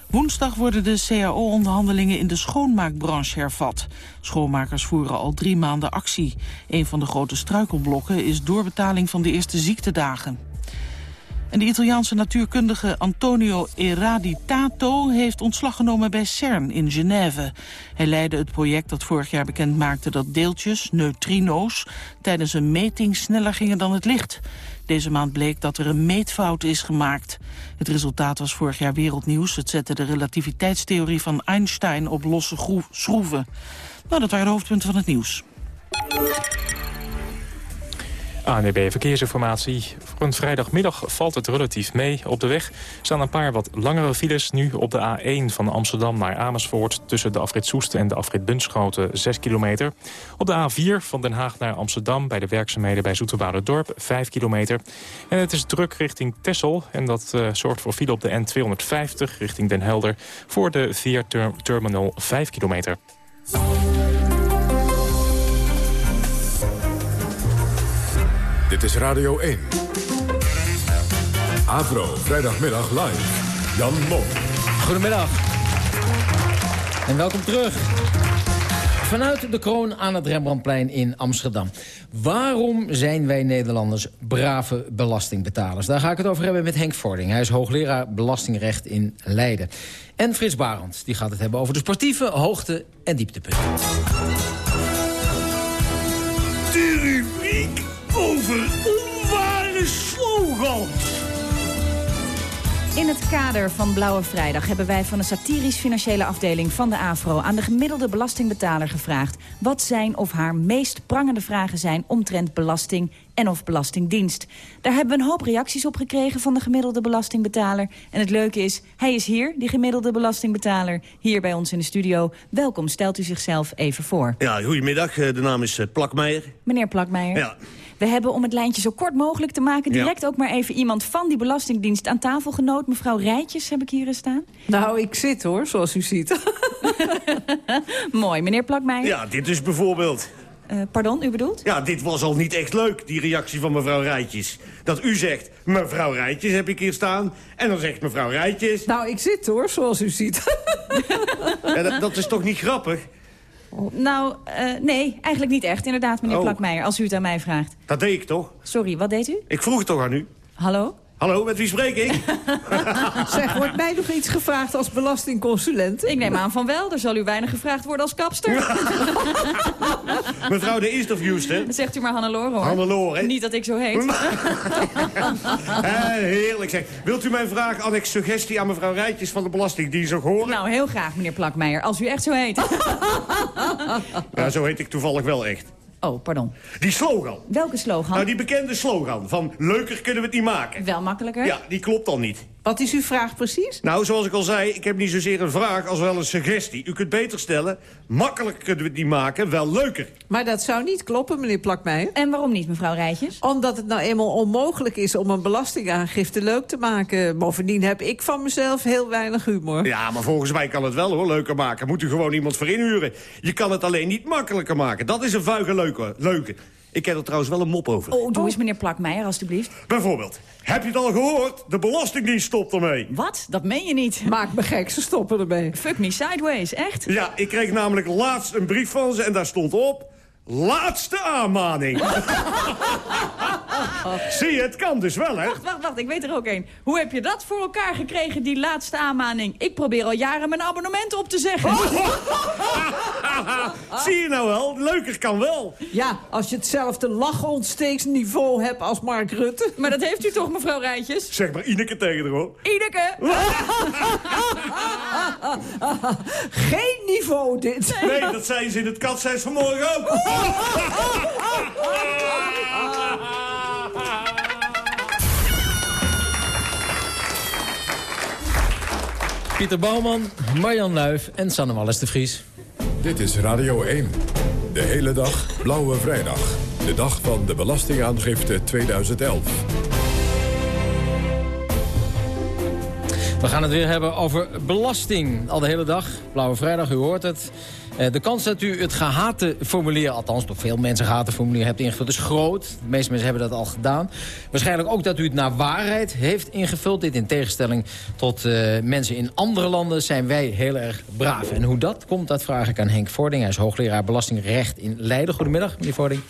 Woensdag worden de CAO-onderhandelingen in de schoonmaakbranche hervat. Schoonmakers voeren al drie maanden actie. Een van de grote struikelblokken is doorbetaling van de eerste ziektedagen. En de Italiaanse natuurkundige Antonio Eraditato heeft ontslag genomen bij CERN in Genève. Hij leidde het project dat vorig jaar bekend maakte dat deeltjes, neutrino's, tijdens een meting sneller gingen dan het licht. Deze maand bleek dat er een meetfout is gemaakt. Het resultaat was vorig jaar wereldnieuws. Het zette de relativiteitstheorie van Einstein op losse schroeven. Nou, dat waren de hoofdpunten van het nieuws. ANWB Verkeersinformatie. Voor een vrijdagmiddag valt het relatief mee. Op de weg staan een paar wat langere files. Nu op de A1 van Amsterdam naar Amersfoort... tussen de afrit Soesten en de afrit Bunschoten 6 kilometer. Op de A4 van Den Haag naar Amsterdam... bij de werkzaamheden bij Dorp 5 kilometer. En het is druk richting Tessel. En dat uh, zorgt voor file op de N250 richting Den Helder... voor de Veerterminal 5 kilometer. Dit is Radio 1. Avro, vrijdagmiddag live. Jan Mom. Goedemiddag. En welkom terug. Vanuit de kroon aan het Rembrandtplein in Amsterdam. Waarom zijn wij Nederlanders brave belastingbetalers? Daar ga ik het over hebben met Henk Vording. Hij is hoogleraar belastingrecht in Leiden. En Frits Barend, die gaat het hebben over de sportieve hoogte- en dieptepunten. Over onware slogans. In het kader van Blauwe Vrijdag hebben wij van de satirisch-financiële afdeling van de AVRO aan de gemiddelde belastingbetaler gevraagd wat zijn of haar meest prangende vragen zijn omtrent belasting en of belastingdienst. Daar hebben we een hoop reacties op gekregen van de gemiddelde belastingbetaler. En het leuke is, hij is hier, die gemiddelde belastingbetaler, hier bij ons in de studio. Welkom, stelt u zichzelf even voor. Ja, goedemiddag, de naam is Plakmeijer. Meneer Plakmeijer. Ja. We hebben om het lijntje zo kort mogelijk te maken... direct ook maar even iemand van die Belastingdienst aan tafel genoot. Mevrouw Rijtjes heb ik hier staan. Nou, ik zit hoor, zoals u ziet. Mooi, meneer Plakmeijer. Ja, dit is bijvoorbeeld... Uh, pardon, u bedoelt? Ja, dit was al niet echt leuk, die reactie van mevrouw Rijtjes. Dat u zegt, mevrouw Rijtjes heb ik hier staan. En dan zegt mevrouw Rijtjes... Nou, ik zit hoor, zoals u ziet. ja, dat, dat is toch niet grappig? Nou, uh, nee, eigenlijk niet echt. Inderdaad, meneer Oh. Plakmeijer, als u het aan mij vraagt. Dat deed ik toch? Sorry, wat deed u? Ik vroeg het toch aan u? Hallo? Hallo, met wie spreek ik? Zeg, wordt mij nog iets gevraagd als belastingconsulent? Ik neem aan van wel. Er zal u weinig gevraagd worden als kapster. Mevrouw de interviewst, hè? Dat zegt u maar Hannelore, hoor. Hannelore, hè? Niet dat ik zo heet. Eh, heerlijk zeg. Wilt u mijn vraag annex suggestie aan mevrouw Rijtjes van de Belastingdienst ook horen? nou, heel graag, meneer Plakmeijer. Als u echt zo heet. Ja, zo heet ik toevallig wel echt. Oh, pardon. Die slogan. Welke slogan? Nou, die bekende slogan van leuker kunnen we het niet maken. Wel makkelijker? Ja, die klopt al niet. Wat is uw vraag precies? Nou, zoals ik al zei, ik heb niet zozeer een vraag als wel een suggestie. U kunt beter stellen, makkelijker kunnen we het niet maken, wel leuker. Maar dat zou niet kloppen, meneer Plakmeijer. En waarom niet, mevrouw Rijtjes? Omdat het nou eenmaal onmogelijk is om een belastingaangifte leuk te maken. Bovendien heb ik van mezelf heel weinig humor. Ja, maar volgens mij kan het wel hoor, leuker maken. Moet u gewoon iemand voor inhuren. Je kan het alleen niet makkelijker maken. Dat is een vuige leuke. leuke. Ik heb er trouwens wel een mop over. Oh, doe eens meneer Plakmeijer, alstublieft. Bijvoorbeeld, heb je het al gehoord? De Belastingdienst stopt ermee. Wat? Dat meen je niet. Maak me gek, ze stoppen ermee. Fuck me sideways, echt? Ja, ik kreeg namelijk laatst een brief van ze en daar stond op... Laatste aanmaning. Zie je, het kan dus wel, hè? Wacht, wacht, wacht, ik weet er ook één. Hoe heb je dat voor elkaar gekregen, die laatste aanmaning? Ik probeer al jaren mijn abonnement op te zeggen. Zie je nou wel? Leuker kan wel. Ja, als je hetzelfde lachontsteeksniveau hebt als Mark Rutte. Maar dat heeft u toch, mevrouw Rijtjes? Zeg maar Ineke tegen haar, hoor. Ineke! Geen niveau, dit. Nee, dat zei ze in het katshuis vanmorgen ook. Pieter Bouwman, Marjan Luif en Sanne Wallis de Vries. Dit is Radio 1. De hele dag Blauwe Vrijdag. De dag van de Belastingaangifte 2011. We gaan het weer hebben over belasting. Al de hele dag, Blauwe Vrijdag, u hoort het. Eh, De kans dat u het gehate formulier, althans door veel mensen gehate formulier hebt ingevuld, is groot. De meeste mensen hebben dat al gedaan. Waarschijnlijk ook dat u het naar waarheid heeft ingevuld. Dit in tegenstelling tot eh, mensen in andere landen zijn wij heel erg braaf. En hoe dat komt, dat vraag ik aan Henk Vording. Hij is hoogleraar belastingrecht in Leiden. Goedemiddag, meneer Vording.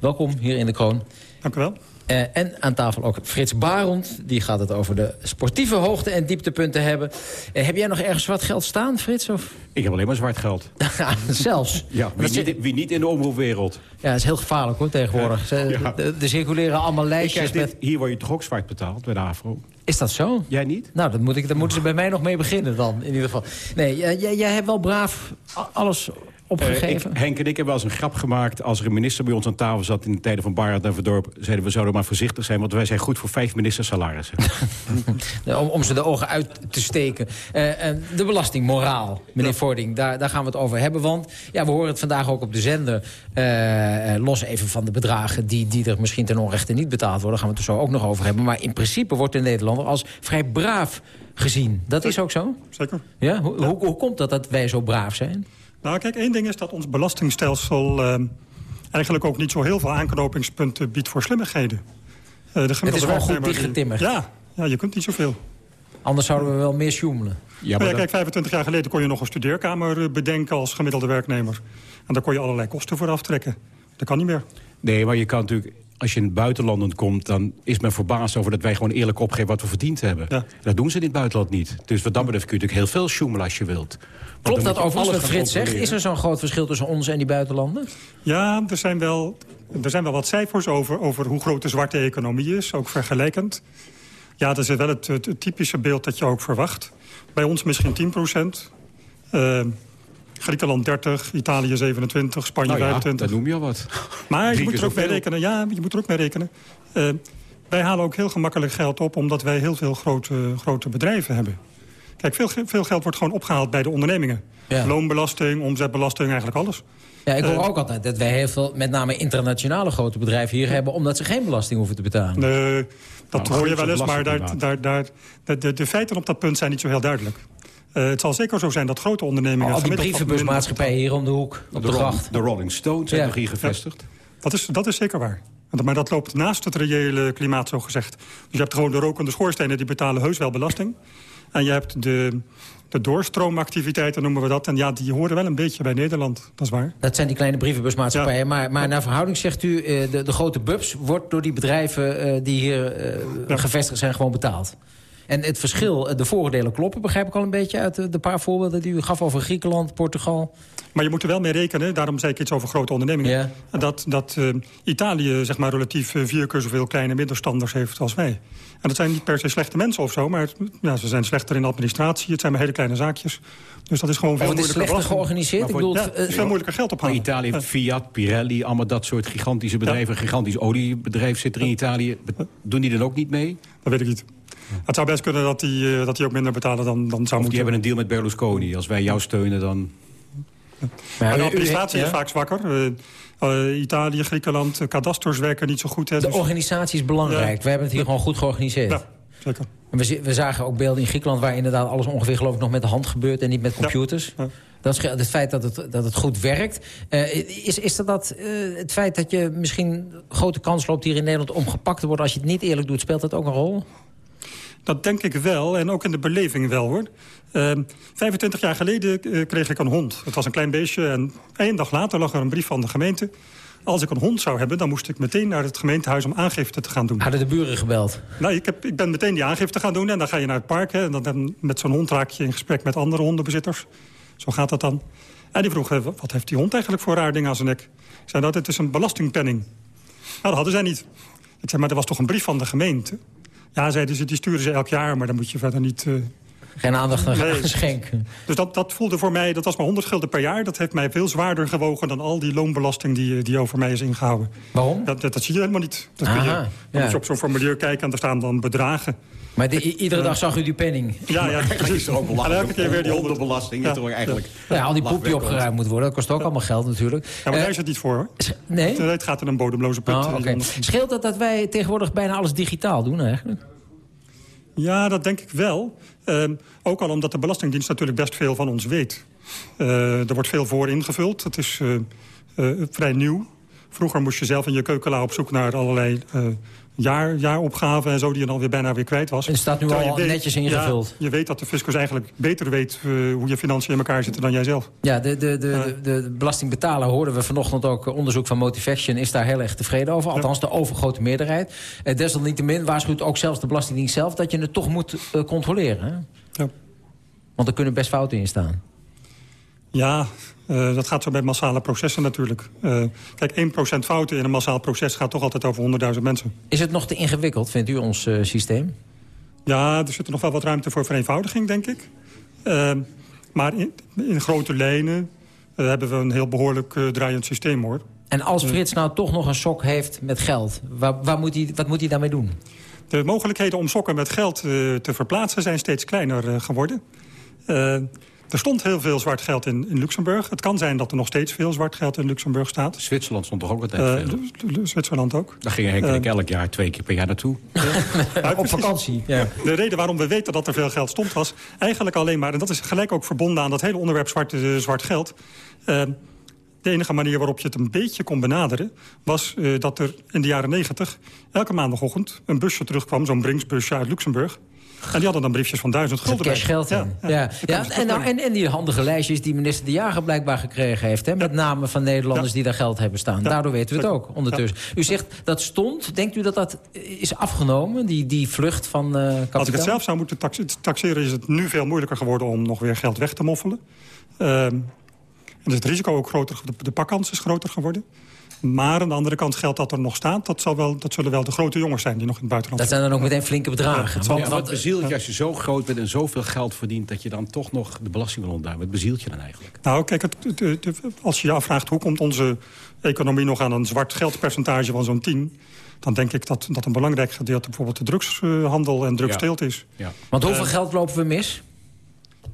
Welkom hier in de Kroon. Dank u wel. Eh, en aan tafel ook Frits Barend. Die gaat het over de sportieve hoogte- en dieptepunten hebben. Eh, heb jij nog ergens wat geld staan, Frits? Of? Ik heb alleen maar zwart geld. Zelfs? Ja, wie niet, wie niet in de omroepwereld. Ja, dat is heel gevaarlijk hoor, tegenwoordig. Ja. Er er circuleren allemaal lijstjes dit, met... Hier word je toch ook zwart betaald bij de AVRO? Is dat zo? Jij niet? Nou, dat moet ik, daar moeten ze bij mij nog mee beginnen dan, in ieder geval. Nee, jij, jij- hebt wel braaf alles opgegeven. Eh, ik- Henk en ik hebben wel eens een grap gemaakt... als er een minister bij ons aan tafel zat in de tijden van Barend en Verdorp... zeiden we zouden maar voorzichtig zijn, want wij zijn goed voor vijf ministersalarissen. Om, om ze de ogen uit te steken. Eh, en de belastingmoraal, meneer Vording, daar, daar gaan we het over hebben. Want ja, we horen het vandaag ook op de zender. los even van de bedragen die, die er misschien ten onrechte niet betaald worden. Daar gaan we het er zo ook nog over hebben. Maar in principe wordt de Nederlander als vrij braaf gezien. Dat is ook zo? Zeker. Ja? Hoe, Hoe, hoe komt dat dat wij zo braaf zijn? Nou, kijk, één ding is dat ons belastingstelsel... eh, eigenlijk ook niet zo heel veel aanknopingspunten biedt voor slimmigheden. Eh, de gemiddelde is gewoon goed die- dichtgetimmerd. Ja, ja, je kunt niet zoveel. Anders zouden we wel meer sjoemelen. Ja, maar kijk, 25 jaar geleden kon je nog een studeerkamer eh, bedenken als gemiddelde werknemer. En daar kon je allerlei kosten voor aftrekken. Dat kan niet meer. Nee, maar je kan natuurlijk... Als je in buitenlanden komt, dan is men verbaasd over dat wij gewoon eerlijk opgeven wat we verdiend hebben. Dat doen ze in het buitenland niet. Dus wat dat betreft kun je natuurlijk heel veel sjoemelen als je wilt. Klopt dat overigens alles wat Frits zegt? Is er zo'n groot verschil tussen ons en die buitenlanden? Ja, er zijn wel, er zijn wel wat cijfers over, over hoe groot de zwarte economie is, ook vergelijkend. Ja, dat is wel het, het, het typische beeld dat je ook verwacht. Bij ons misschien 10 procent. Eh, Griekenland 30, Italië 27, Spanje Nou ja, 25. dat noem je al wat. Maar je moet er ook mee rekenen. Ja, je moet er ook mee rekenen. Eh, wij halen ook heel gemakkelijk geld op... omdat wij heel veel grote, grote bedrijven hebben. Kijk, veel, veel geld wordt gewoon opgehaald bij de ondernemingen. Ja. Loonbelasting, omzetbelasting, eigenlijk alles. Ja, ik hoor Eh, ook altijd dat wij heel veel, met name internationale grote bedrijven hier hebben... omdat ze geen belasting hoeven te betalen. Nee, dat Nou, hoor je wel eens, maar daar, daar, daar, de, de, de feiten op dat punt zijn niet zo heel duidelijk. Eh, het zal zeker zo zijn dat grote ondernemingen... Al die wat minder brievenbusmaatschappijen hier om de hoek, op de, gracht. de Rolling Stones zijn Ja. nog hier gevestigd. Dat is, dat is zeker waar. Maar dat loopt naast het reële klimaat, zo gezegd. Dus je hebt gewoon de rokende schoorstenen, die betalen heus wel belasting. En je hebt de, de doorstroomaktiviteiten, noemen we dat. En ja, die horen wel een beetje bij Nederland, dat is waar. Dat zijn die kleine brievenbusmaatschappijen. Maar, maar naar verhouding zegt u, eh, de, de grote bubs... wordt door die bedrijven eh, die hier eh, gevestigd zijn gewoon betaald. En het verschil, eh, de voordelen kloppen, begrijp ik al een beetje... uit de, de paar voorbeelden die u gaf over Griekenland, Portugal. Maar je moet er wel mee rekenen, daarom zei ik iets over grote ondernemingen... dat, dat eh, Italië zeg maar, relatief eh, vier keer zoveel kleine middenstanders heeft als wij. En dat zijn niet per se slechte mensen of zo... maar het- ja, ze zijn slechter in administratie, het zijn maar hele kleine zaakjes. Dus dat is gewoon Of veel het is moeilijker slechter belasting. georganiseerd? Maar Ik bedoel, ja, het, veel moeilijker geld ophalen. Italië, Fiat, Pirelli, allemaal dat soort gigantische bedrijven. Een gigantisch oliebedrijf zit er in Italië. Be- Doen die dan ook niet mee? Dat weet ik niet. Het zou best kunnen dat die, eh, dat die ook minder betalen dan, dan zou Of die moeten. hebben een deal met Berlusconi. Als wij jou steunen, dan... Maar de administratie ja? is vaak zwakker. Eh, eh, Italië, Griekenland, kadasters werken niet zo goed. Hè, De dus- organisatie is belangrijk. Ja. We hebben het hier gewoon goed georganiseerd. Ja, zeker. En We, we zagen ook beelden in Griekenland... waar inderdaad alles ongeveer geloof ik nog met de hand gebeurt... en niet met computers. Dat is het feit dat het, dat het goed werkt. Uh, is, is dat, dat uh, het feit dat je misschien grote kans loopt hier in Nederland... om gepakt te worden als je het niet eerlijk doet, speelt dat ook een rol? Dat denk ik wel, en ook in de beleving wel, hoor. Uh, 25 jaar geleden uh, kreeg ik een hond. Het was een klein beestje en één dag later lag er een brief van de gemeente... Als ik een hond zou hebben, dan moest ik meteen naar het gemeentehuis om aangifte te gaan doen. Hadden de buren gebeld? Nou, ik, heb, ik ben meteen die aangifte gaan doen en dan ga je naar het park. Hè, en dan met zo'n hond raak je in gesprek met andere hondenbezitters. Zo gaat dat dan. En die vroeg, wat heeft die hond eigenlijk voor raar ding aan zijn nek? Ik zei, dat het is een belastingpenning. Nou, dat hadden zij niet. Ik zei, maar er was toch een brief van de gemeente? Ja, zeiden ze, die sturen ze elk jaar, maar dan moet je verder niet... Uh... Geen aandacht aan nee. schenken. Dus dat, dat voelde voor mij, dat was maar 100 gulden per jaar. Dat heeft mij veel zwaarder gewogen dan al die loonbelasting die, die over mij is ingehouden. Waarom? Dat, dat, zie je helemaal niet. Dat Aha, je, dan ja. moet je op zo'n formulier kijken en er staan dan bedragen. Maar de, iedere dag zag u die penning. Ja, ja precies. is er ook belasting. elke keer weer die hondenbelasting. Ja. Toch eigenlijk ja. al die poep die opgeruimd moet worden. Dat kost ook allemaal geld natuurlijk. Ja, maar uh, daar is het niet voor hoor. Nee? Het gaat in een bodemloze put. Oh, okay. Scheelt dat dat wij tegenwoordig bijna alles digitaal doen eigenlijk? Ja, dat denk ik wel. Uh, ook al omdat de Belastingdienst natuurlijk best veel van ons weet. Uh, er wordt veel voor ingevuld. Het is vrij nieuw. Vroeger moest je zelf in je keukenla op zoek naar allerlei jaar, jaaropgave en zo... die je dan weer bijna weer kwijt was. En het staat nu al weet, netjes ingevuld. Ja, je weet dat de fiscus eigenlijk beter weet uh, hoe je financiën in elkaar zitten dan jijzelf. Ja, de, de, de, uh, de, de belastingbetaler hoorden we vanochtend ook onderzoek van Motivaction... is daar heel erg tevreden over, althans de overgrote meerderheid. Uh, desalniettemin waarschuwt ook zelfs de Belastingdienst zelf... dat je het toch moet controleren. Hè? Ja. Want er kunnen best fouten in staan. Ja, uh, dat gaat zo bij massale processen natuurlijk. Uh, kijk, 1% fouten in een massaal proces gaat toch altijd over 100.000 mensen. Is het nog te ingewikkeld, vindt u, ons uh, systeem? Ja, er zit nog wel wat ruimte voor vereenvoudiging, denk ik. maar in, in, grote lijnen hebben we een heel behoorlijk draaiend systeem, hoor. En als Frits nou toch nog een sok heeft met geld, waar, waar moet hij, wat moet hij daarmee doen? De mogelijkheden om sokken met geld te verplaatsen zijn steeds kleiner geworden. Er stond heel veel zwart geld in, in Luxemburg. Het kan zijn dat er nog steeds veel zwart geld in Luxemburg staat. Zwitserland stond toch ook altijd uh, veel? Zwitserland ook. Daar ging Henk en ik uh, elk jaar twee keer per jaar naartoe. Ja. Op vakantie. Ja. De reden waarom we weten dat er veel geld stond was eigenlijk alleen maar... en dat is gelijk ook verbonden aan dat hele onderwerp zwart, uh, zwart geld... Uh, de enige manier waarop je het een beetje kon benaderen... was uh, dat er in de jaren negentig elke maandagochtend een busje terugkwam... zo'n Bringsbusje uit Luxemburg... En die hadden dan briefjes van duizend gulden. Cash geld ja, ja, ja. ja. En, nou, en, en, die handige lijstjes die minister De Jager blijkbaar gekregen heeft... Hè, met namen van Nederlanders die daar geld hebben staan. Daardoor weten we het ook ondertussen. U zegt dat stond. Denkt u dat dat is afgenomen, die, die vlucht van uh, kapitaal? Als ik het zelf zou moeten taxeren... is het nu veel moeilijker geworden om nog weer geld weg te moffelen. Uh, en is het risico ook groter, de, de pakkans is groter geworden. Maar aan de andere kant geldt dat er nog staat. Dat, zal wel, dat zullen wel de grote jongens zijn die nog in het buitenland Dat zijn dan ook meteen flinke bedragen. Ja, wat, wat bezielt je als je zo groot bent en zoveel geld verdient... dat je dan toch nog de belasting wil ontduiken? Wat bezielt je dan eigenlijk? Nou, kijk, het, het, het, als je je afvraagt... hoe komt onze economie nog aan een zwart geldpercentage van zo'n 10 dan denk ik dat, dat een belangrijk gedeelte bijvoorbeeld de drugshandel en drugsteelt is. Ja. Want hoeveel uh, geld lopen we mis?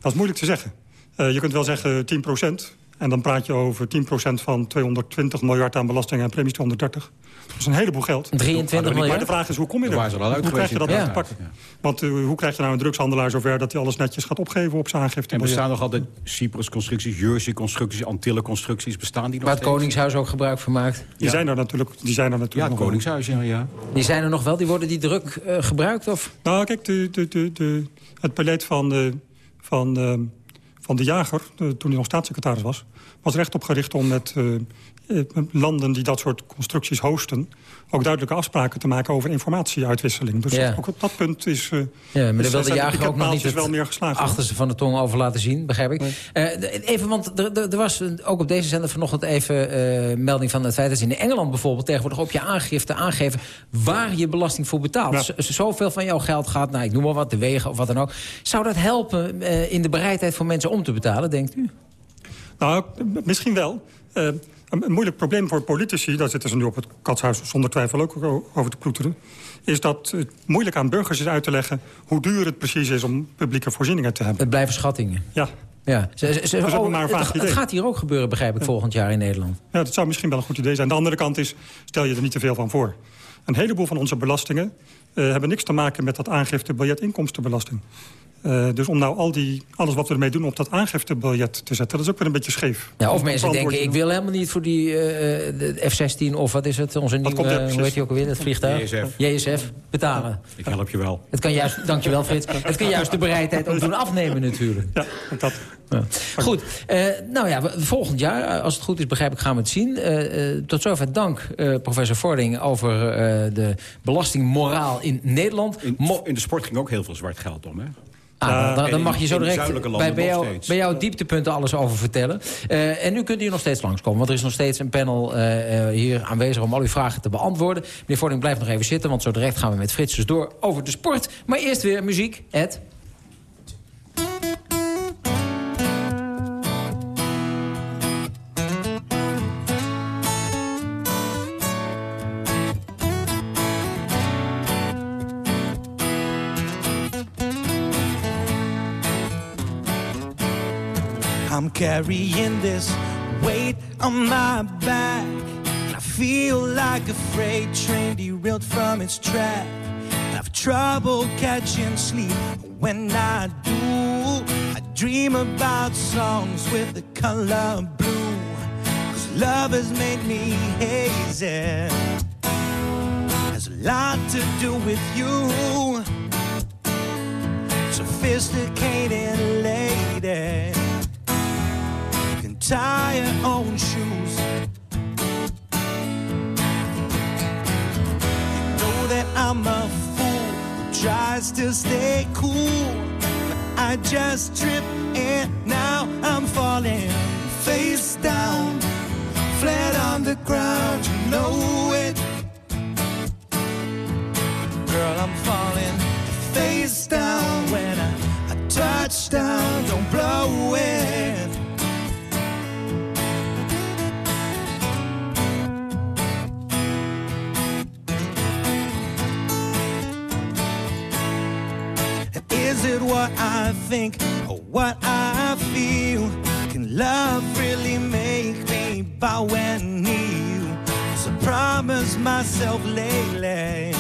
Dat is moeilijk te zeggen. Uh, je kunt wel zeggen 10 procent. En dan praat je over 10% van 220 miljard aan belasting en premies 230. Dat is een heleboel geld. 23 miljard? Maar de vraag is, hoe kom je er? Hoe, krijg je dat ja. te pakken? Want uh, hoe krijg je nou een drugshandelaar zover... dat hij alles netjes gaat opgeven op zijn aangifte? En bestaan nog altijd Cyprus-constructies, Jersey-constructies... Antillen-constructies, bestaan die nog Waar het Koningshuis ook gebruik van maakt? Die zijn er natuurlijk, die zijn er natuurlijk Ja, het Koningshuis, ja, ja. Die zijn er nog wel? Die worden die druk uh, gebruikt? Of? Nou, kijk, de, de, de, de, het beleid van... De, van van de jager, toen hij nog staatssecretaris was... was recht op gericht om met uh, landen die dat soort constructies hosten... ook duidelijke afspraken te maken over informatieuitwisseling. Dus ja. ook op dat punt is... Uh, ja, maar daar wil de jager ook nog niet wel meer geslaagd. achterste van de tong over laten zien, begrijp ik. Nee. Uh, even, want er was ook op deze zender vanochtend even melding van het feit... dat ze in Engeland bijvoorbeeld tegenwoordig op je aangifte aangeven... waar je belasting voor betaalt. Ja. Zoveel van jouw geld gaat, nou, ik noem maar wat, de wegen of wat dan ook. Zou dat helpen in de bereidheid voor mensen om te betalen, denkt u? Nou, misschien wel. Een, moeilijk probleem voor politici... daar zitten ze nu op het katshuis zonder twijfel ook over te ploeteren... is dat het moeilijk aan burgers is uit te leggen... hoe duur het precies is om publieke voorzieningen te hebben. Het blijven schattingen. Ja. Ja, ze, ze, oh, het, het, gaat hier ook gebeuren, begrijp ik, ja. volgend jaar in Nederland. Ja, dat zou misschien wel een goed idee zijn. De andere kant is, stel je er niet te veel van voor. Een heleboel van onze belastingen uh, hebben niks te maken met dat aangifte biljet inkomstenbelasting. Eh, dus om nou al die, alles wat we ermee doen op dat aangiftebiljet te zetten... dat is ook weer een beetje scheef. Ja, of Om mensen denken, ik wil helemaal niet voor die eh, de F-16 of wat is het, onze nieuwe, komt er eh, hoe heet die ook alweer, dat vliegtuig? JSF. JSF, betalen. Ik help je wel. Het kan juist, dankjewel Frits, het kan juist de bereidheid ook doen afnemen natuurlijk. Ja, dat. Goed, eh, nou ja, volgend jaar, eh, als het goed is begrijp ik, gaan we het zien. Eh, eh, tot zover dank, eh, professor Vording, over eh, de belastingmoraal in Nederland. In, in de sport ging ook heel veel zwart geld om, hè? Ah, dan- mag je zo direct bij, bij, jou, bij jouw dieptepunten alles over vertellen. Eh, en nu kunt u nog steeds langskomen, want er is nog steeds een panel eh, eh, hier aanwezig... om al uw vragen te beantwoorden. Meneer Vording, blijf nog even zitten, want zo direct gaan we met Frits dus door over de sport. Maar eerst weer muziek, Ed. Carrying this weight on my back. I feel like a freight train derailed from its track. I have trouble catching sleep when I do. I dream about songs with the color blue. Cause love has made me hazy. Has a lot to do with you. Sophisticated lady tie her own shoes. You know that I'm a fool who tries to stay cool. I just trip and now I'm falling face down, flat on the ground. You know it. Girl, I'm falling face down when I, I touch down. Is it what I think or what I feel? Can love really make me bow and kneel? So I promised myself lately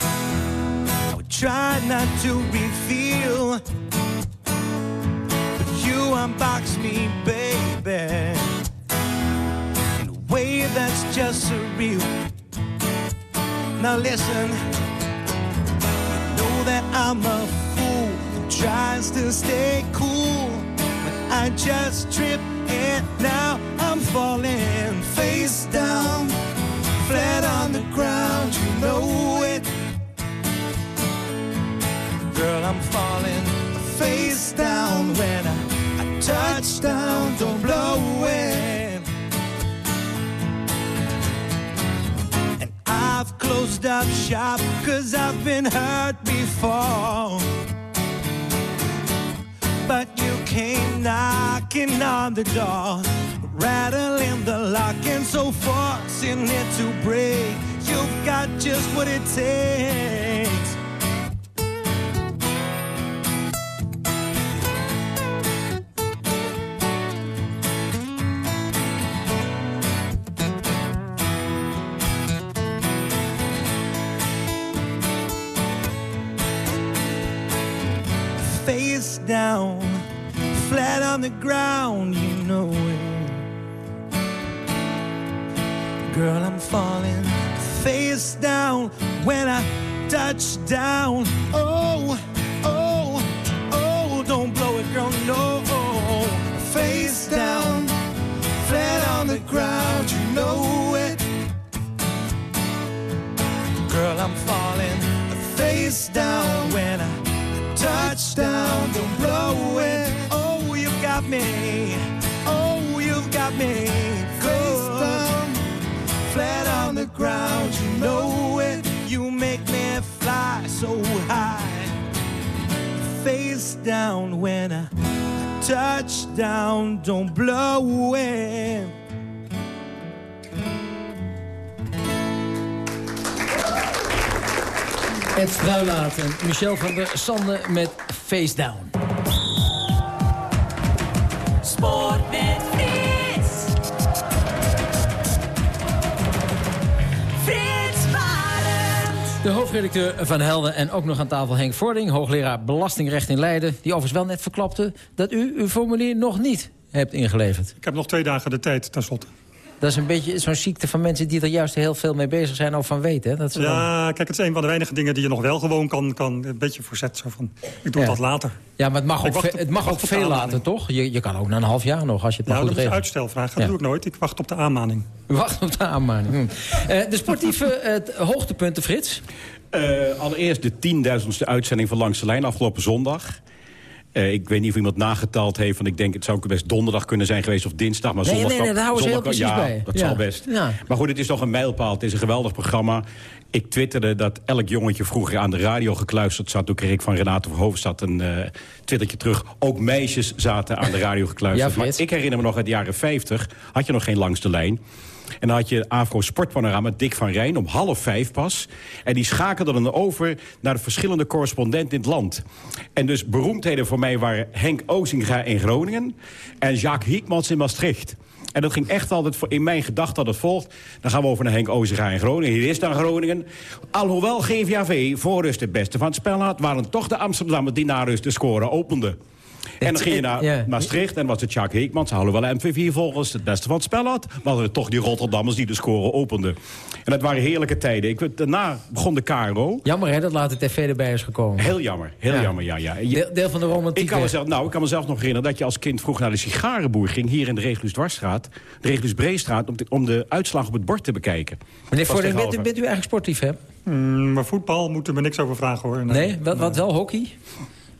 I would try not to reveal. But you unbox me, baby, in a way that's just surreal. Now listen, you know that I'm a tries to stay cool, but I just trip and now I'm falling face down, flat on the ground. You know it, girl. I'm falling face down when I, I touch down. Don't blow it. And I've closed up shop cause I've been hurt before. But you came knocking on the door, rattling the lock and so forcing it to break. You've got just what it takes. Down. Touch down, don't blow it. Ed Struilaat en Michel van der Sande met Face Down. De hoofdredacteur van Helden en ook nog aan tafel Henk Vording... hoogleraar Belastingrecht in Leiden... die overigens wel net verklapte dat u uw formulier nog niet hebt ingeleverd. Ik heb nog twee dagen de tijd, tenslotte. Dat is een beetje zo'n ziekte van mensen die er juist heel veel mee bezig zijn... of van weten, hè? Dat ze dan- Ja, kijk, het is een van de weinige dingen die je nog wel gewoon kan, kan een beetje verzet. Zo van, ik doe Ja. dat later. Ja, maar het mag Ik ook, op- het mag ook veel later, toch? Je, je kan ook na een half jaar nog, als je het maar Nou, goed dat is regelt. uitstel vragen. Dat Ja. doe ik nooit. Ik wacht op de aanmaning. U wacht op de aanmaning. Hm. Eh, de sportieve hoogtepunten, Frits? Eh, allereerst de tienduizendste uitzending van Langs de Lijn afgelopen zondag. Eh, ik weet niet of iemand nageteld heeft, want ik denk het zou best donderdag kunnen zijn geweest of dinsdag. Maar Nee, zondag nee, nee, daar houden ze heel precies ja, bij. dat Ja. zal best. Ja. Maar goed, het is toch een mijlpaal. Het is een geweldig programma. Ik twitterde dat elk jongetje vroeger aan de radio gekluisterd zat. Toen kreeg ik van Renate Verhoofdstad een eh twittertje terug. Ook meisjes zaten aan de radio gekluisterd. Maar ik herinner me nog uit de jaren 50 had je nog geen langs de lijn. En dan had je Afro Sportpanorama, Dick van Rijn, om half vijf pas. En die schakelde dan over naar de verschillende correspondenten in het land. En dus beroemdheden voor mij waren Henk Ozinga in Groningen... en Jacques Hiekmans in Maastricht. En dat ging echt altijd in mijn gedachten dat het volgt. Dan gaan we over naar Henk Ozinga in Groningen. Hier is dan Groningen. Alhoewel GVAV voor rust het beste van het spel had... waren toch de Amsterdammers die na rust de score openden. En dan ging je naar Ja. Maastricht en was het Jacques Heekmans... alhoewel MV4 volgens het beste van het spel had... waren het toch die Rotterdammers die de score openden. En dat waren heerlijke tijden. Ik, weet- daarna begon de KRO. Jammer hè, dat later tv erbij is gekomen. Heel jammer, heel Ja. jammer, ja. ja. Je- Deel, deel van de romantiek. ik kan, mezelf, nou, ik kan mezelf nog herinneren dat je als kind vroeg naar de sigarenboer ging... hier in de Regulus Dwarsstraat, de Regulus Breestraat... om de, om de uitslag op het bord te bekijken. Meneer Vording, bent, bent u eigenlijk sportief, hè? Mm, maar voetbal moeten we niks over vragen, hoor. Nee? Wat, wat wel, hockey?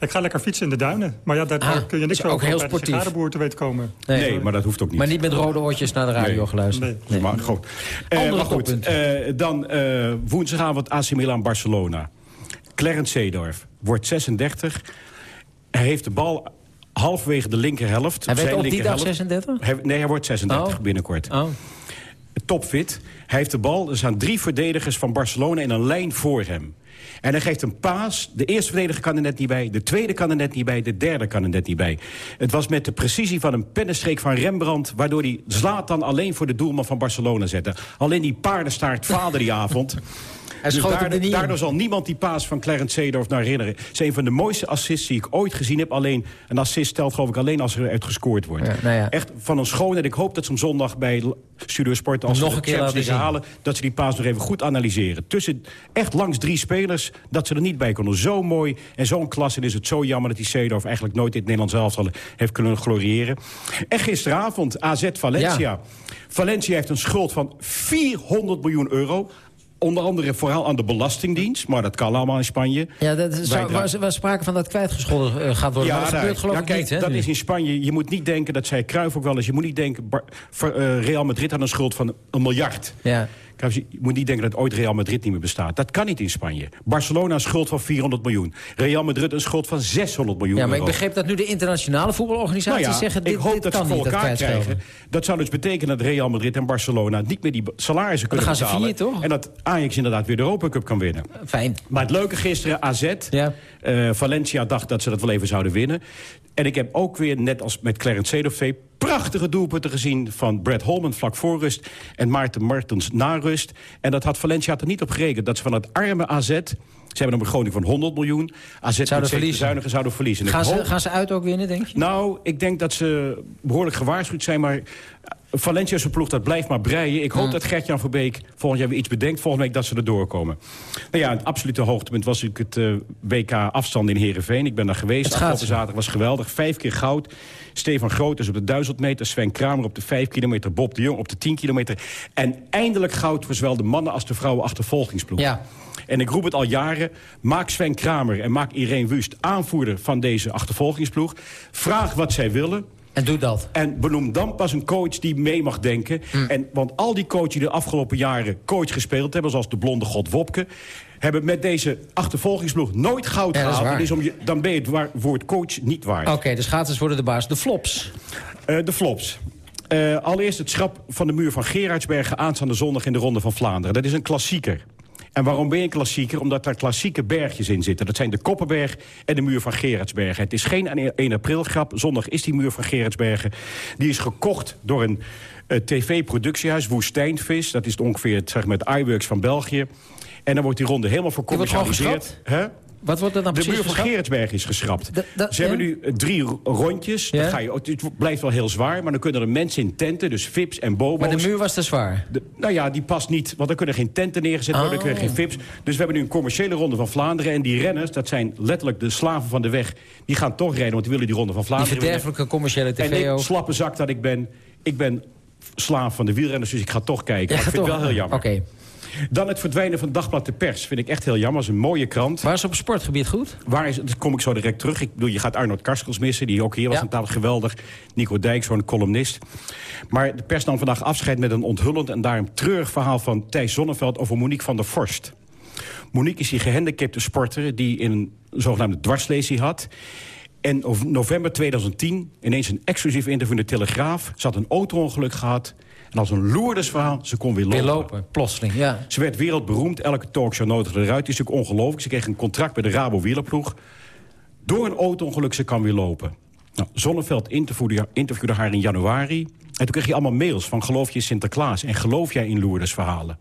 Ik ga lekker fietsen in de duinen. Maar ja, daar, Ah, daar kun je niks is ook over heel bij de sportief. sigarenboer te weten komen. Nee, maar dat hoeft ook niet. Maar niet met rode oortjes naar de radio Nee. geluisterd. Nee. Maar goed. Eh, Andere maar goed eh, dan eh, woensdagavond AC Milan Barcelona. Clarence Seedorf wordt 36. Hij heeft de bal halverwege de linkerhelft. Hij werd zijn op die dag linkerhelft. 36? Hij- nee, hij wordt 36 Oh. binnenkort. Oh. Topfit. Hij heeft de bal. Er staan drie verdedigers van Barcelona in een lijn voor hem. En hij geeft een paas. De eerste verdediger kan er net niet bij. De tweede kan er net niet bij. De derde kan er net niet bij. Het was met de precisie van een pennenstreek van Rembrandt... waardoor hij Zlatan alleen voor de doelman van Barcelona zette. Alleen die paardenstaart vader die avond. Hij Dus daardoor, daardoor zal niemand die paas van Clarence Seedorf nou herinneren. Het is een van de mooiste assists die ik ooit gezien heb. Alleen een assist telt geloof ik alleen als er uit gescoord wordt. Ja, nou ja. Echt van een schoonheid. Ik hoop dat ze hem zondag bij Studio Sport... als Nog ze een keer laten halen... dat ze die paas nog even goed analyseren. Tussen echt langs drie spelers dat ze er niet bij konden. Zo mooi en zo'n klas. En is het zo jammer dat die Seedorf eigenlijk nooit in het Nederlands elftal heeft kunnen gloriëren. En gisteravond AZ Valencia. Ja. Valencia heeft een schuld van 400 miljoen euro... Onder andere vooral aan de Belastingdienst. Maar dat kan allemaal in Spanje. Ja, dat is, zou, was sprake van dat kwijtgescholden eh, gaat worden. maar dat gebeurt geloof ja, ik kijk, niet, hè? dat nu. is in Spanje. Je moet niet denken, dat zei Cruijff ook wel eens... je moet niet denken, eh, Real Madrid had een schuld van een miljard. Ja. Je moet niet denken dat ooit Real Madrid niet meer bestaat. Dat kan niet in Spanje. Barcelona een schuld van 400 miljoen. Real Madrid een schuld van 600 miljoen ja, maar ik begreep dat nu de internationale voetbalorganisaties Nou ja, zeggen... dit, ik hoop dit dat kan ze voor niet, dat elkaar kwijtschelden. krijgen. Dat zou dus betekenen dat Real Madrid en Barcelona... niet meer die salarissen dan kunnen gaan ze betalen. failliet, toch? En dat Ajax inderdaad weer de Europa Cup kan winnen. Fijn. Maar het leuke gisteren, AZ. Ja. eh, Valencia dacht dat ze dat wel even zouden winnen. En ik heb ook weer, net als met Clarence Seedorf... prachtige doelpunten gezien van Brad Holman vlak voor rust... en Maarten Martens na rust. En dat had Valencia er niet op gerekend. Dat ze van het arme AZ... Ze hebben een begroting van 100 miljoen. AZ zeven verliezen. zouden verliezen. Gaan ze, hoop- gaan ze uit ook winnen, denk je? nou, ik denk dat ze behoorlijk gewaarschuwd zijn, maar... Valencia is een ploeg, dat blijft maar breien. Ik hoop Mm. dat Gert-Jan Verbeek volgend jaar weer iets bedenkt. Volgende week dat ze er doorkomen. Nou ja, het absolute hoogtepunt was natuurlijk het eh, WK afstand in Heerenveen. Ik ben daar geweest. Afgelopen zaterdag was geweldig. Vijf keer goud. Stefan Groot is op de 1000 meter. Sven Kramer op de 5 kilometer. Bob de Jong op de 10 kilometer. En eindelijk goud voor zowel de mannen als de vrouwen achtervolgingsploeg. Ja. En ik roep het al jaren. Maak Sven Kramer en maak Irene Wust aanvoerder van deze achtervolgingsploeg. Vraag wat zij willen. En doe dat. En benoem dan pas een coach die mee mag denken. Mm. En, want al die coaches die de afgelopen jaren coach gespeeld hebben... zoals de blonde god Wopke... hebben met deze achtervolgingsploeg nooit goud Ja, gehaald. Dus om je, dan ben je het waar- woord coach niet waard. Oké, de schaatsers worden de baas. De flops. Eh, de flops. Eh, allereerst het schrap van de muur van Gerardsbergen... aanstaande zondag in de Ronde van Vlaanderen. Dat is een klassieker. En waarom ben je een klassieker? Omdat daar klassieke bergjes in zitten. Dat zijn de Koppenberg en de muur van Gerardsbergen. Het is geen 1 april grap. Zondag is die muur van Gerardsbergen. Die is gekocht door een uh, tv-productiehuis, Woestijnvis. Dat is ongeveer zeg maar, het iWorks van België. En dan wordt die ronde helemaal vercommercialiseerd. Wat wordt er dan de precies muur van Gerardsberg is geschrapt. Da- da- Ze hebben nu eh, drie rondjes. Ja? Dat ga je, het blijft wel heel zwaar, maar dan kunnen er mensen in tenten... dus VIP's en bobo's. Maar de muur was te zwaar. De- nou ja, die past niet, want er kunnen geen tenten neergezet worden... er kunnen Oh. geen VIP's. Dus we hebben nu een commerciële ronde van Vlaanderen... en die renners, dat zijn letterlijk de slaven van de weg... die gaan toch rijden, want die willen die ronde van Die Vlaanderen winnen. verderfelijke commerciële tv En ik, slappe zak dat ik ben... ik ben slaaf van de wielrenners, dus ik ga toch kijken. Ja, ik vind toch? het wel heel jammer. Oké. Dan het verdwijnen van Dagblad de Pers. Vind ik echt heel jammer. Dat is een mooie krant. Waar is op sportgebied goed? Waar is, daar kom ik zo direct terug. Ik bedoel, je gaat Arnold Karskels missen, die ook hier was Ja. aan tafel. Geweldig. Nico Dijk, zo'n columnist. Maar de pers nam vandaag afscheid met een onthullend... en daar een treurig verhaal van Thijs Zonneveld over Monique van der Forst. Monique is die gehandicapte sporter die in een zogenaamde dwarslesie had... En in november 2010 ineens een exclusief interview in de Telegraaf. Ze had een auto-ongeluk gehad. En als een loerdersverhaal, ze kon weer lopen. Weer lopen, plotseling, ja. Ze werd wereldberoemd, elke talkshow nodigde eruit. Het is natuurlijk ongelooflijk. Ze kreeg een contract bij de Rabo wielerploeg. Door een auto-ongeluk, ze kan weer lopen. Nou, Zonneveld interviewde, interviewde haar in januari. En toen kreeg hij allemaal mails van geloof je in Sinterklaas... en geloof jij in Lourdes verhalen.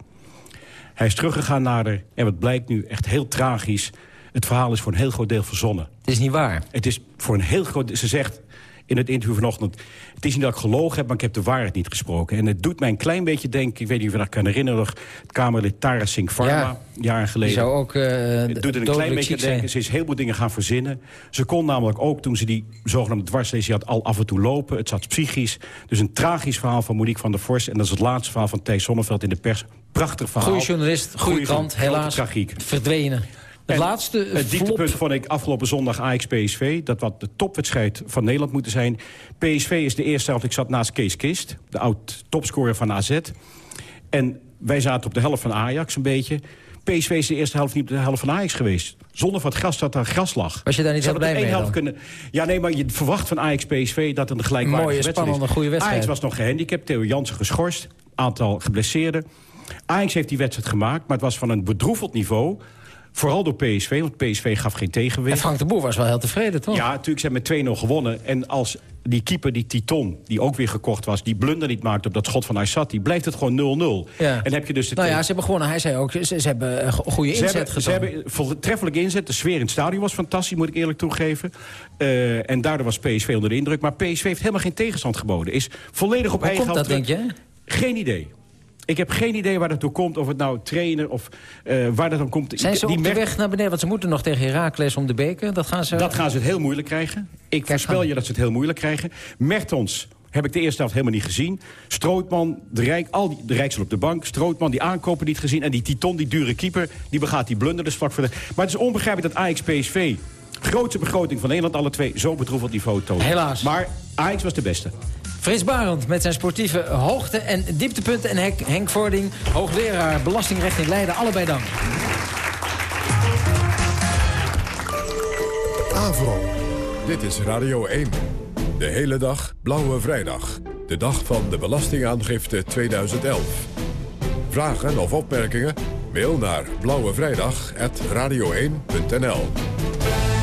Hij is teruggegaan naar haar en wat blijkt nu echt heel tragisch... het verhaal is voor een heel groot deel verzonnen. Het is niet waar. Het is voor een heel groot... Ze zegt in het interview vanochtend... het is niet dat ik gelogen heb, maar ik heb de waarheid niet gesproken. En het doet mij een klein beetje denken... ik weet niet of je dat kan herinneren... nog het Kamerlid Tara Singh Pharma, Ja. jaren Die geleden. zou ook eh Het doet een klein beetje denken. zijn. Ze is heel veel dingen gaan verzinnen. Ze kon namelijk ook, toen ze die zogenaamde dwarslesie had... al af en toe lopen. Het zat psychisch. Dus een tragisch verhaal van Monique van der Vorst. En dat is het laatste verhaal van Thijs Zonneveld in de pers. Prachtig verhaal. Goeie journalist, goede krant, helaas tragiek. verdwenen. Het En laatste Het flop. dieptepunt vond ik afgelopen zondag Ajax-PSV. Dat wat de topwedstrijd van Nederland moeten zijn. PSV is de eerste helft. Ik zat naast Kees Kist, de oud-topscorer van AZ. En wij zaten op de helft van Ajax een beetje. PSV is de eerste helft niet op de helft van Ajax geweest. Zonder het gras dat daar gras lag. Was je daar niet hadden blij mee helft kunnen. Ja, nee, maar je verwacht van Ajax-PSV dat het een gelijkwaardige Mooie, wedstrijd spannende, is. goede wedstrijd. Ajax was nog gehandicapt. Theo Jansen geschorst. Aantal geblesseerden. Ajax heeft die wedstrijd gemaakt, maar het was van een bedroeveld niveau. Vooral door PSV, want PSV gaf geen tegenwicht. En Frank de Boer was wel heel tevreden, toch? Ja, natuurlijk, ze hebben met 2-0 gewonnen. En als die keeper, die Titon, die ook weer gekocht was... die blunder niet maakte op dat schot van Aysati... blijft het gewoon 0-0. Ja. En heb je dus de Nou ja, ze hebben gewonnen. Hij zei ook, ze, ze hebben een go- goede ze inzet hebben, ze gedaan. hebben voortreffelijk inzet. De sfeer in het stadion was fantastisch, moet ik eerlijk toegeven. Eh, en daardoor was PSV onder de indruk. Maar PSV heeft helemaal geen tegenstand geboden. Is volledig op Hoe eigen komt dat, hand denk je? Geen idee. Ik heb geen idee waar dat toe komt. Of het nou trainer of eh, waar dat dan komt. Zijn ze Die op de merk- weg naar beneden? Want ze moeten nog tegen Herakles om de beker. Dat gaan ze... Dat gaan ze het heel moeilijk krijgen. Ik voorspel je dat ze het heel moeilijk krijgen. Mertens heb ik de eerste helft helemaal niet gezien. Strootman, de, Rijk, al die, de Rijksel op de bank. Strootman, die aankopen niet gezien. En die Titon, die dure keeper, die begaat die blunder. Dus vlak voor de... Maar het is onbegrijpelijk dat Ajax PSV... grootste begroting van Nederland, alle twee, zo bedroeveld niveau toont. Helaas. Maar Ajax was de beste. Frits Barend met zijn sportieve hoogte- en dieptepunten. En Henk, Vording, hoogleraar belastingrecht in Leiden. Allebei dank. Avro. Dit is Radio 1. De hele dag Blauwe Vrijdag. De dag van de Belastingaangifte 2011. Vragen of opmerkingen? Mail naar blauwevrijdag.radio1.nl Een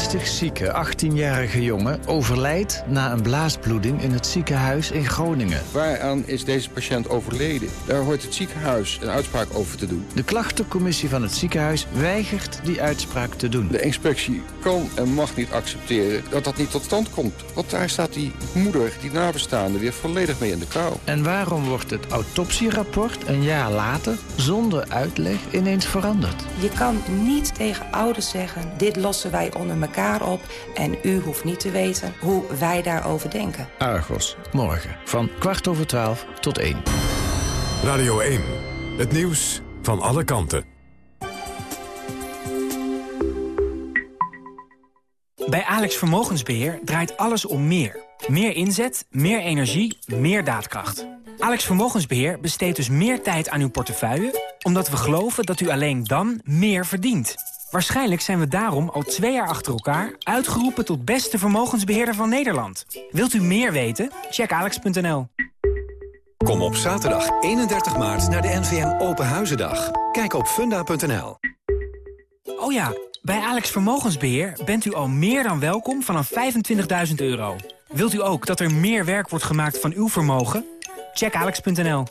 ernstig zieke 18-jarige jongen overlijdt na een blaasbloeding in het ziekenhuis in Groningen. Waaraan is deze patiënt overleden? Daar hoort het ziekenhuis een uitspraak over te doen. De klachtencommissie van het ziekenhuis weigert die uitspraak te doen. De inspectie kan en mag niet accepteren dat dat niet tot stand komt. Want daar staat die moeder, die nabestaande, weer volledig mee in de kou. En waarom wordt het autopsierapport een jaar later zonder uitleg ineens veranderd? Je kan niet tegen ouders zeggen, dit lossen wij onder elkaar op... en u hoeft niet te weten hoe wij daarover denken. Argos, morgen van kwart over twaalf tot één. Radio 1. Het nieuws van alle kanten. Bij Alex Vermogensbeheer draait alles om meer. Meer inzet, meer energie, meer daadkracht. Alex Vermogensbeheer besteedt dus meer tijd aan uw portefeuille... omdat we geloven dat u alleen dan meer verdient. Waarschijnlijk zijn we daarom al twee jaar achter elkaar... uitgeroepen tot beste vermogensbeheerder van Nederland. Wilt u meer weten? Check alex.nl. Kom op zaterdag 31 maart naar de NVM Open Huizendag. Kijk op funda.nl. Oh ja, bij Alex Vermogensbeheer bent u al meer dan welkom vanaf 25.000 euro. Wilt u ook dat er meer werk wordt gemaakt van uw vermogen? Check alex.nl.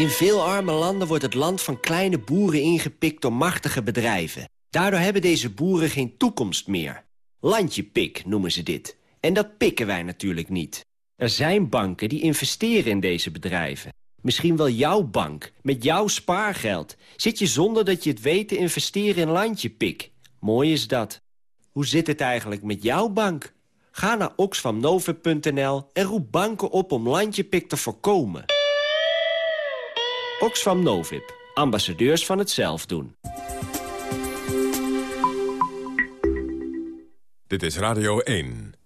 In veel arme landen wordt het land van kleine boeren ingepikt door machtige bedrijven. Daardoor hebben deze boeren geen toekomst meer. Landjepik noemen ze dit. En dat pikken wij natuurlijk niet. Er zijn banken die investeren in deze bedrijven. Misschien wel jouw bank, met jouw spaargeld. Zit je zonder dat je het weet te investeren in Landjepik. Mooi is dat. Hoe zit het eigenlijk met jouw bank? Ga naar oxfamnovip.nl en roep banken op om Landjepik te voorkomen. Oxfam Novib, ambassadeurs van het zelfdoen. Dit is Radio 1.